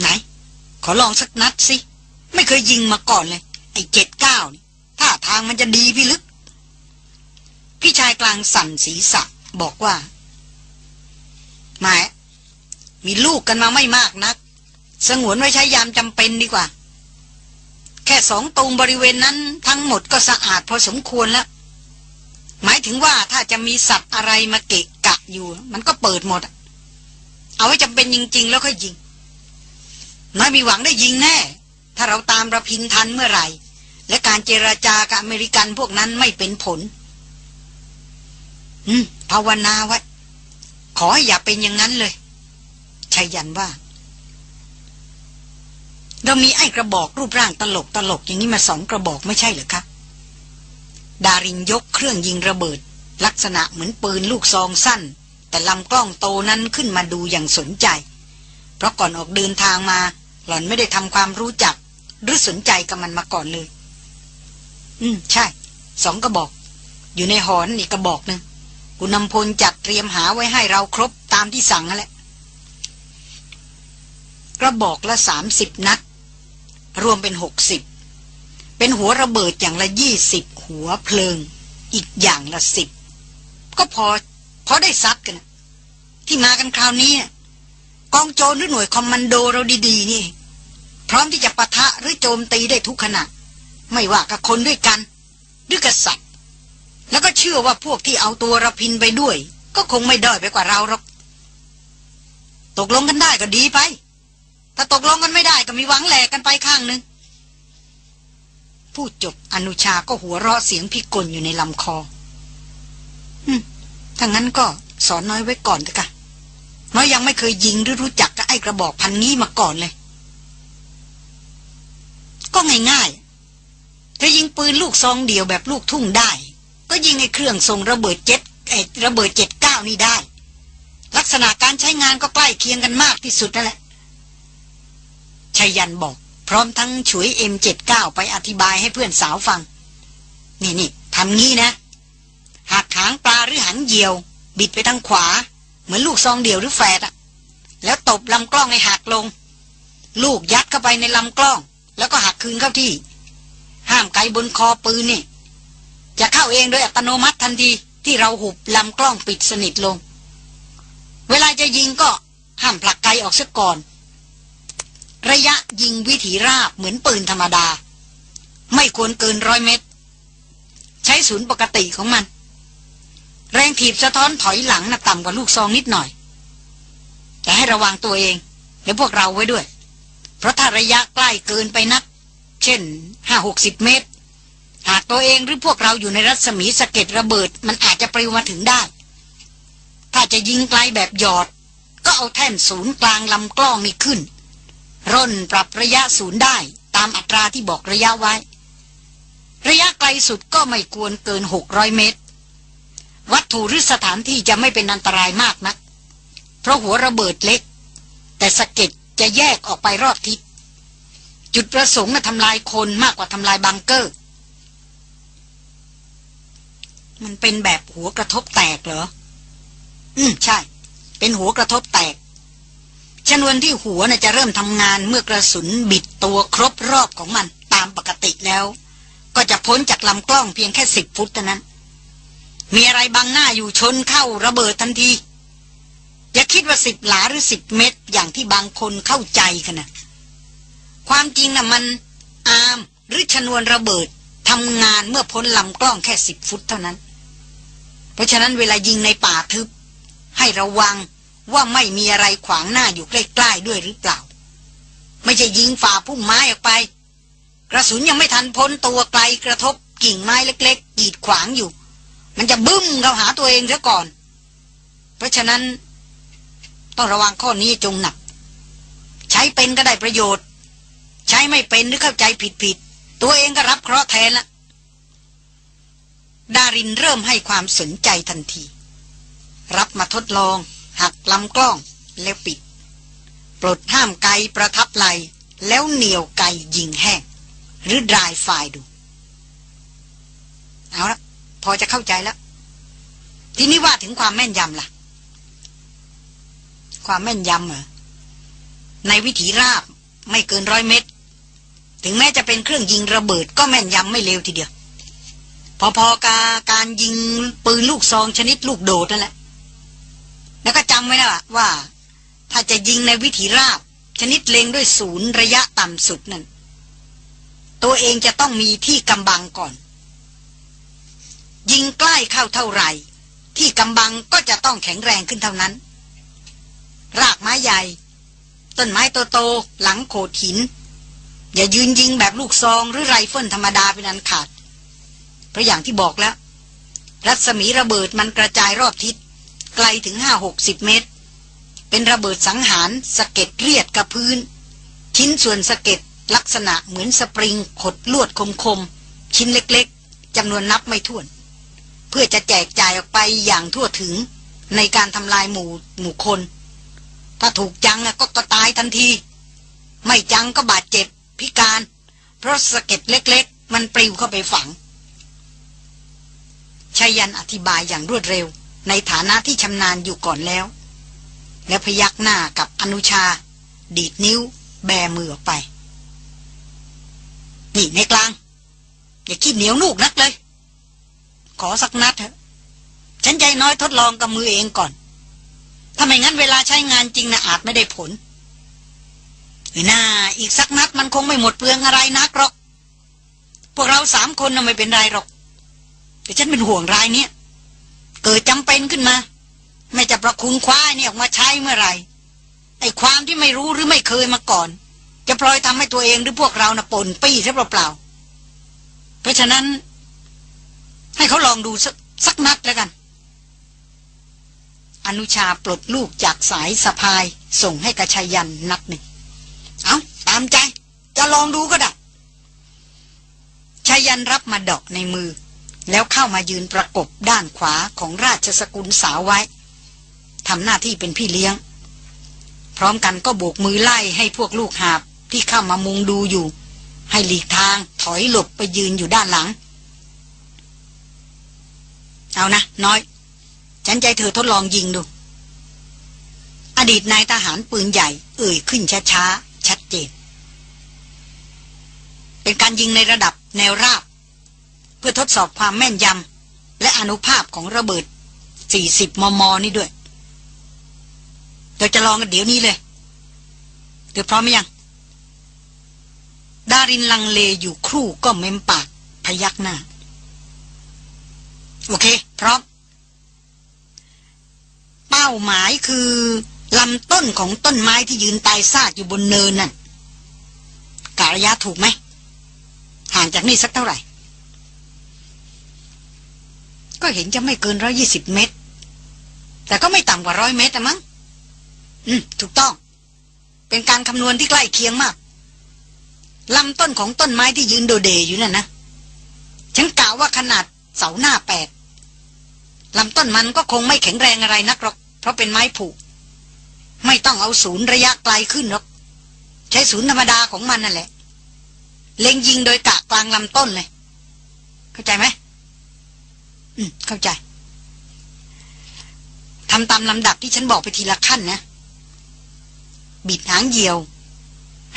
ไหน ขอลองสักนัดสิ ไม่เคยยิงมาก่อนเลย ไอ้เจ็ดเก้าถ้าทางมันจะดีพี่ลึก พี่ชายกลางสั่นศีรษะบอกว่าหมายมีลูกกันมาไม่มากนัก สงวนไว้ใช้ยามจำเป็นดีกว่า แค่สองตูมบริเวณนั้น ทั้งหมดก็สะอาดพอสมควรแล้ว หมายถึงว่าถ้าจะมีสัตว์อะไรมาเกะกะอยู่ มันก็เปิดหมด เอาไว้จำเป็นจริง ๆ แล้วค่อยยิง น้อยมีหวังได้ยิงแน่ ถ้าเราตามระพินทันเมื่อไหร่ และการเจราจากับอเมริกันพวกนั้นไม่เป็นผล อืมภาวนาไว้ ขอให้อย่าเป็นอย่างนั้นเลยชัยยันว่า เรามีไอ้กระบอกรูปร่างตลกตลกอย่างนี้มาสองกระบอกไม่ใช่เหรอคะ ดารินยกเครื่องยิงระเบิด ลักษณะเหมือนปืนลูกซองสั้น แต่ลำกล้องโตนั้นขึ้นมาดูอย่างสนใจ เพราะก่อนออกเดินทางมา หล่อนไม่ได้ทำความรู้จัก หรือสนใจกับมันมาก่อนเลย อืม ใช่ สองกระบอก อยู่ในหอนอีกกระบอกหนึ่งกุนำพลจัดเตรียมหาไว้ให้เราครบตามที่สั่งนั่นแหละกระบอกละสามสิบนัด รวมเป็นหกสิบเป็นหัวระเบิดอย่างละยี่สิบ หัวเพลิง อีกอย่างละสิบ ก็พอพอได้ซัดกัน ที่มากันคราวนี้กองโจรหรือหน่วยคอมมานโดเราดีๆ นี่ พร้อมที่จะปะทะหรือโจมตีได้ทุกขณะ ไม่ว่ากับคนด้วยกัน หรือกับสัตว์ แล้วก็เชื่อว่าพวกที่เอาตัวระพินไปด้วย ก็คงไม่ด้อยไปกว่าเราหรอกตกลงกันได้ก็ดีไป ถ้าตกลงกันไม่ได้ก็มีหวังแหลกกันไปข้างหนึ่ง พูดจบอนุชาก็หัวเราะเสียงพิกลอยู่ในลำคออืมถ้างั้นก็สอนน้อยไว้ก่อนเถอะค่ะน้อยยังไม่เคยยิงหรือรู้จักกับไอ้กระบอกพันงี้มาก่อนเลย ก็ง่ายๆถ้ายิงปืนลูกซองเดียวแบบลูกทุ่งได้ ก็ยิงไอ้เครื่องส่งระเบิดเจ็ดไอ้ระเบิดเจ็ดเก้านี่ได้ ลักษณะการใช้งานก็ใกล้เคียงกันมากที่สุดนั่นแหละชัยยันบอก พร้อมทั้งฉุยเอ็มเจ็ดเก้าไปอธิบายให้เพื่อนสาวฟัง นี่นี่ทำงี้นะหักหางปลาหรือหางเหยี่ยว บิดไปทางขวา เหมือนลูกซองเดี่ยวหรือแฝดอะแล้วตบลำกล้องให้หักลง ลูกยัดเข้าไปในลำกล้อง แล้วก็หักคืนเข้าที่ ห้ามไกบนคอปืนนี่ จะเข้าเองโดยอัตโนมัติทันทีที่เราหุบลำกล้องปิดสนิทลง เวลาจะยิงก็ห้ามผลักไกออกซะก่อน ระยะยิงวิถีราบเหมือนปืนธรรมดา ไม่ควรเกินร้อยเมตร ใช้ศูนย์ปกติของมัน แรงถีบสะท้อนถอยหลังนะต่ำกว่าลูกซองนิดหน่อย แต่ให้ระวังตัวเองและพวกเราไว้ด้วย เพราะถ้าระยะใกล้เกินไปนัก เช่นห้าหกสิบเมตร หากตัวเองหรือพวกเราอยู่ในรัศมีสะเก็ดระเบิด มันอาจจะปลิวมาถึงได้ ถ้าจะยิงไกลแบบหยอด ก็เอาแท่นศูนย์กลางลำกล้องนี่ขึ้น ร่นปรับระยะศูนย์ได้ตามอัตราที่บอกระยะไว้ ระยะไกลสุดก็ไม่ควรเกินหกร้อยเมตร วัตถุหรือสถานที่จะไม่เป็นอันตรายมากนะัก เพราะหัวระเบิดเล็ก แต่สะเก็ดจะแยกออกไปรอบทิศ จุดประสงค์นะทำลายคนมากกว่าทำลายบังเกอร์ มันเป็นแบบหัวกระทบแตกเหรอ อืมใช่ เป็นหัวกระทบแตก ชนวนที่หัวน่ะจะเริ่มทำงานเมื่อกระสุนบิดตัวครบรอบของมันตามปกติแล้ว ก็จะพ้นจากลำกล้องเพียงแค่สิบฟุตเท่านั้น มีอะไรบังหน้าอยู่ชนเข้าระเบิดทันที อย่าคิดว่าสิบหลาหรือสิบเมตรอย่างที่บางคนเข้าใจกันนะความจริงน่ะมันอามหรือชนวนระเบิดทำงานเมื่อพ้นลำกล้องแค่สิบฟุตเท่านั้น เพราะฉะนั้นเวลายิงในป่าทึบ ให้ระวัง ว่าไม่มีอะไรขวางหน้าอยู่ใกล้ๆด้วยหรือเปล่า ไม่ใช่ยิงฝ่าพุ่มไม้ออกไป กระสุนยังไม่ทันพ้นตัวไกลกระทบกิ่งไม้เล็ก ๆ กีดขวางอยู่ มันจะบึ้มเราหาตัวเองซะก่อน เพราะฉะนั้น ต้องระวังข้อนี้จงหนัก ใช้เป็นก็ได้ประโยชน์ ใช้ไม่เป็นหรือเข้าใจผิดๆตัวเองก็รับเคราะห์แทนละดารินเริ่มให้ความสนใจทันที รับมาทดลอง หักลำกล้องแล้วปิด ปลดห้ามไกประทับไหลแล้วเหนียวไกยิงแห้ง หรือดรายไฟดู เอาละพอจะเข้าใจแล้ว ทีนี้ว่าถึงความแม่นยำล่ะ ความแม่นยำเหรอในวิถีราบไม่เกินร้อยเมตร ถึงแม้จะเป็นเครื่องยิงระเบิด ก็แม่นยำไม่เร็วทีเดียว พอๆกาการยิงปืนลูกซองชนิดลูกโดดนั่นแหละ แล้วก็จำไว้นะว่า ถ้าจะยิงในวิถีราบ ชนิดเล็งด้วยศูนย์ระยะต่ำสุดนั่น ตัวเองจะต้องมีที่กำบังก่อน ยิงใกล้เข้าเท่าไหร่ ที่กำบังก็จะต้องแข็งแรงขึ้นเท่านั้น รากไม้ใหญ่ ต้นไม้โตๆหลังโขดหิน อย่ายืนยิงแบบลูกซองหรือไรเฟิลธรรมดาเป็นอันขาดเพราะอย่างที่บอกแล้ว รัศมีระเบิดมันกระจายรอบทิศ ไกลถึงห้าหกสิบเมตร เป็นระเบิดสังหารสะเก็ดเรียดกับพื้น ชิ้นส่วนสะเก็ดลักษณะเหมือนสปริงขดลวดคมๆ ชิ้นเล็กๆจำนวนนับไม่ถ้วน เพื่อจะแจกจ่ายออกไปอย่างทั่วถึงในการทำลายหมู่หมู่คน ถ้าถูกจังก็ตายทันที ไม่จังก็บาดเจ็บพิการ เพราะสะเก็ดเล็ก ๆ มันปลิวเข้าไปฝังชายันอธิบายอย่างรวดเร็ว ในฐานะที่ชำนาญอยู่ก่อนแล้ว แล้วพยักหน้ากับอนุชา ดีดนิ้ว แบมือออกไป นี่ในกลาง อย่าคิดเหนียวนูกนักเลย ขอสักนัดเถอะฉันใจน้อยทดลองกับมือเองก่อนถ้าไม่งั้นเวลาใช้งานจริงนะอาจไม่ได้ผลเฮ้ยน่าอีกสักนัดมันคงไม่หมดเปลืองอะไรนักหรอก พวกเราสามคนน่ะไม่เป็นไรหรอก แต่ฉันเป็นห่วงรายเนี้ย เกิดจำเป็นขึ้นมา ไม่จะประคุณคว้าเนี่ยออกมาใช้เมื่อไหร่ไอ้ความที่ไม่รู้หรือไม่เคยมาก่อน จะปล่อยทำให้ตัวเองหรือพวกเรานะ่ะปนปี้ใช่เปล่าๆเพราะฉะนั้น ให้เขาลองดูสักสักนัดแล้วกัน อนุชาปลดลูกจากสายสะพาย ส่งให้กระชายันนัดหนึ่ง เอาตามใจ จะลองดูก็ได้ชายันรับมาดอกในมือ แล้วเข้ามายืนประกบด้านขวาของราชสกุลสาวไว้ทำหน้าที่เป็นพี่เลี้ยง พร้อมกันก็โบกมือไล่ให้พวกลูกหาบที่เข้ามามุงดูอยู่ ให้หลีกทางถอยหลบไปยืนอยู่ด้านหลัง เอานะ น้อย ฉันใจเธอทดลองยิงดู อดีตนายทหารปืนใหญ่ เอ่ยขึ้นช้าๆชัดเจน เป็นการยิงในระดับแนวราบ เพื่อทดสอบความแม่นยำและอนุภาพของระเบิด 40 มม นี่ด้วย เราจะลองกันเดี๋ยวนี้เลยเธอพร้อมไหมยัง ดารินลังเลอยู่ครู่ก็เม้มปากพยักหน้า โอเค พร้อม เป้าหมายคือลำต้นของต้นไม้ที่ยืนตายซากอยู่บนเนินนั่นกะระยะถูกไหม ห่างจากนี่สักเท่าไหร่ ก็เห็นจะไม่เกินร้อยี่สิบเมตร แต่ก็ไม่ต่ำกว่าร้อยเมตรมั้ง อืม ถูกต้อง เป็นการคำนวณที่ใกล้เคียงมากลำต้นของต้นไม้ที่ยืนโดเดอยู่นั่นนะ ฉันกล่าวว่าขนาดเสาหน้าแปดลำต้นมันก็คงไม่แข็งแรงอะไรนักหรอก เพราะเป็นไม้ผุ ไม่ต้องเอาศูนย์ระยะไกลขึ้นหรอก ใช้ศูนย์ธรรมดาของมันนั่นแหละ เล็งยิงโดยกะกลางลำต้นเลย เข้าใจไหม อืมเข้าใจทำตามลำดับที่ฉันบอกไปทีละขั้นนะ บิดหางเหี่ยว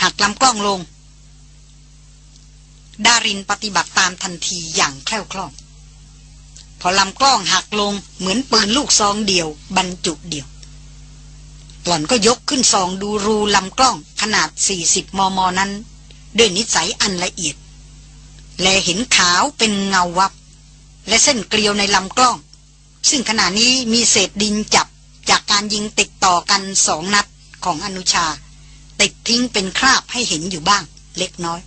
หักลำกล้องลง ดารินปฏิบัติตามทันทีอย่างแคล่วคล่อง พอลำกล้องหักลงเหมือนปืนลูกซองเดี่ยว บรรจุเดี่ยว หล่อนก็ยกขึ้นซองดูรูลำกล้องขนาด 40 มมนั้น ด้วยนิสัยอันละเอียด และเห็นขาวเป็นเงาวับ และเส้นเกลียวในลำกล้อง ซึ่งขณะนี้มีเศษดินจับจากการยิงติดต่อกันสองนัดของอนุชา ติดทิ้งเป็นคราบให้เห็นอยู่บ้าง เล็กน้อย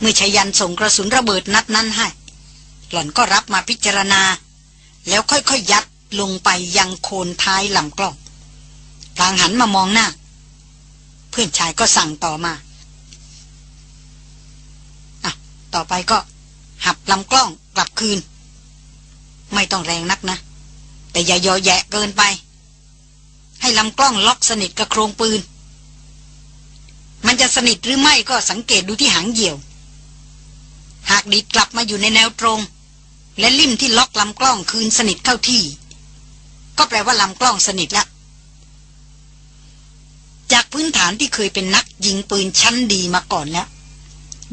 เมื่อชยันส่งกระสุนระเบิดนัดนั้นให้ หล่อนก็รับมาพิจารณา แล้วค่อยๆยยัดลงไปยังโคนท้ายลำกล้องพลางหันมามองหน้า เพื่อนชายก็สั่งต่อมาอะต่อไปก็ หับลำกล้องกลับคืน ไม่ต้องแรงนักนะ แต่อย่ายอแยะเกินไป ให้ลำกล้องล็อกสนิทกับโครงปืน มันจะสนิทหรือไม่ก็สังเกตดูที่หางเหยี่ยว หากดีดกลับมาอยู่ในแนวตรง และลิ่มที่ล็อกลำกล้องคืนสนิทเข้าที่ ก็แปลว่าลำกล้องสนิทและจากพื้นฐานที่เคยเป็นนักยิงปืนชั้นดีมาก่อนแล้ว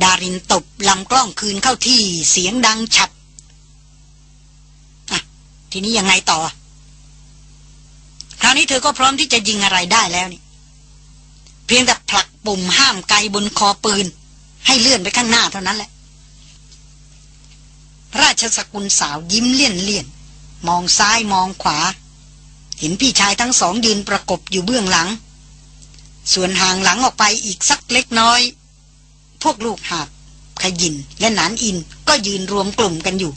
ดารินตบลำกล้องคืนเข้าที่เสียงดังฉับอะทีนี้ยังไงต่อ คราวนี้เธอก็พร้อมที่จะยิงอะไรได้แล้วนี่ เพียงแต่ผลักปุ่มห้ามไกบนคอปืน ให้เลื่อนไปข้างหน้าเท่านั้นแหละ ราชสกุลสาวยิ้มเลี่ยนเลี่ยน มองซ้ายมองขวา เห็นพี่ชายทั้งสองยืนประกบอยู่เบื้องหลัง ส่วนห่างหลังออกไปอีกสักเล็กน้อย พวกลูกหาบขยินและหนานอินก็ยืนรวมกลุ่มกันอยู่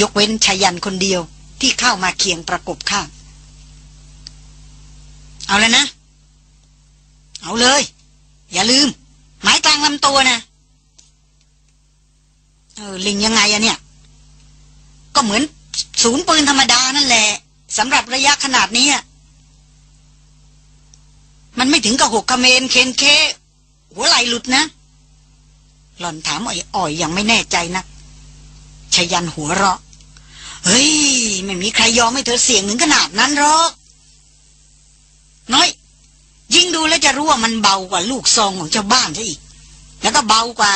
ยกเว้นชายันคนเดียวที่เข้ามาเคียงประกบข้าง เอาแล้วนะ เอาเลย อย่าลืมหมายกลางลำตัวนะเออลิงยังไงอะเนี่ย ก็เหมือนศูนย์ปืนธรรมดานั่นแหละสำหรับระยะขนาดนี้มันไม่ถึงกับหกคเมนเคนเค หัวไหลหลุดนะ หล่อนถามอ่อยๆยังไม่แน่ใจนะชยันหัวเราะ เฮ้ย ไม่มีใครยอมให้เธอเสี่ยงถึงขนาดนั้นหรอกน้อย ยิ่งดูแล้วจะรู้ว่ามันเบากว่าลูกซองของเจ้าบ้านซะอีก แล้วก็เบากว่า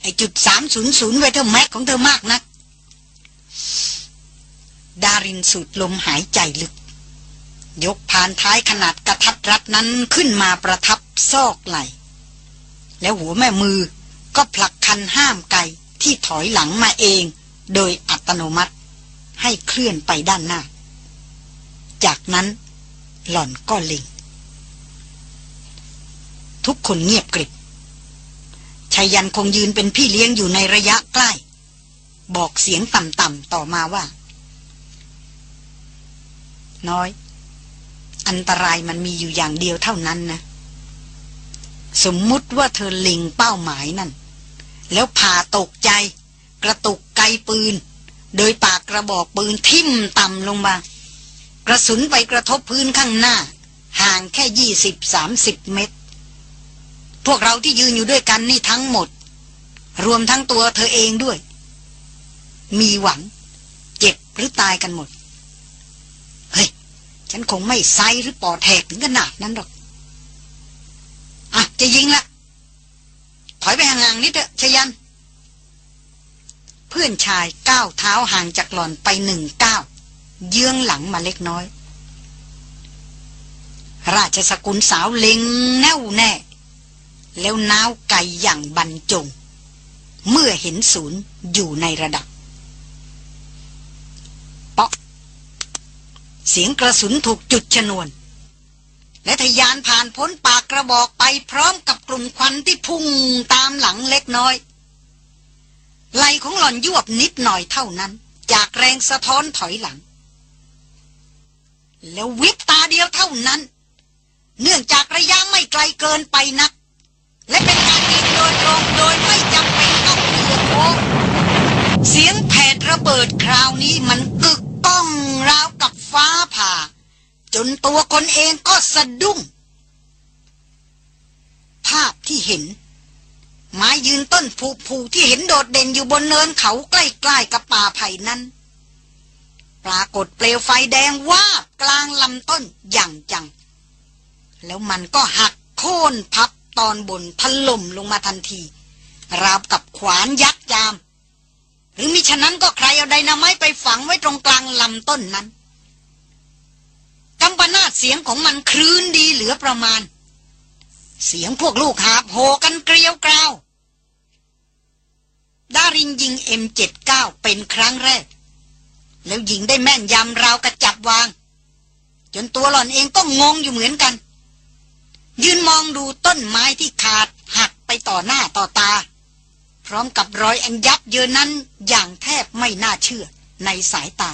ไอ้จุดสามศูนย์ศูนย์เวทแม็กของเธอมากนะัก ดารินสูดลมหายใจลึก ยกผ่านท้ายขนาดกระทัดรัดนั้นขึ้นมาประทับซอกไหล แล้วหัวแม่มือก็ผลักคันห้ามไกที่ถอยหลังมาเอง โดยอัตโนมัติ ให้เคลื่อนไปด้านหน้า จากนั้นหล่อนก็เล็งทุกคนเงียบกริบชายันคงยืนเป็นพี่เลี้ยงอยู่ในระยะใกล้ บอกเสียงต่ำๆต่อมาว่า น้อย อันตรายมันมีอยู่อย่างเดียวเท่านั้นนะ สมมุติว่าเธอล็งเป้าหมายนั่น แล้วผ่าตกใจ กระตุกไกปืน โดยปากกระบอกปืนทิ่มต่ำลงมากระสุนไปกระทบพื้นข้างหน้า ห่างแค่ยี่สิบสามสิบเมตร พวกเราที่ยืนอยู่ด้วยกันนี่ทั้งหมด รวมทั้งตัวเธอเองด้วย มีหวัง เจ็บหรือตายกันหมด เฮ้ย ฉันคงไม่ไซหรือปอดแหกถึงขนาดนั้นหรอก จะยิงละ ถอยไปห่างๆนิดเถอะชยัน เพื่อนชายก้าวเท้าห่างจากหล่อนไปหนึ่งก้าวเยื้องหลังมาเล็กน้อย ราชสกุลสาวเล็งแน่วแน่ แล้วน้าวไก่อย่างบรรจง เมื่อเห็นศูนย์อยู่ในระดับเบาะเสียงกระสุนถูกจุดชนวน และทยานผ่านพ้นปากกระบอกไปพร้อมกับกลุ่มควันที่พุ่งตามหลังเล็กน้อยไหลของหล่อนยวบนิดหน่อยเท่านั้น จากแรงสะท้อนถอยหลัง แล้ววิบตาเดียวเท่านั้น เนื่องจากระยะไม่ไกลเกินไปนัก และเป็นการยิงโดยตรงโดยไม่จำเป็นต้องเลือโค้งเสียงแผดระเบิดคราวนี้มันกึกก้องราวกับฟ้าผ่า จนตัวคนเองก็สะดุ้ง ภาพที่เห็นไม้ยืนต้นผูผูที่เห็นโดดเด่นอยู่บนเนินเขาใกล้ๆกับป่าไผ่นั้น ปรากฏเปลวไฟแดงวาบกลางลำต้นอย่างจัง แล้วมันก็หักโค่นพับตอนบนถล่มลงมาทันที ราวกับขวานยักษ์ยาม หรือมิฉะนั้นก็ใครเอาไดนาไม้ไปฝังไว้ตรงกลางลำต้นนั้น กำปนาดเสียงของมันคลื่นดีเหลือประมาณ เสียงพวกลูกหาบโหกันเกลียวกราวดารินยิงเอ็มเจ็ดเก้าเป็นครั้งแรก แล้วยิงได้แม่นยำราวกระจับวาง จนตัวหล่อนเองก็งงอยู่เหมือนกัน ยืนมองดูต้นไม้ที่ขาดหักไปต่อหน้าต่อตา พร้อมกับรอยอันยับเยินนั้นอย่างแทบไม่น่าเชื่อในสายตา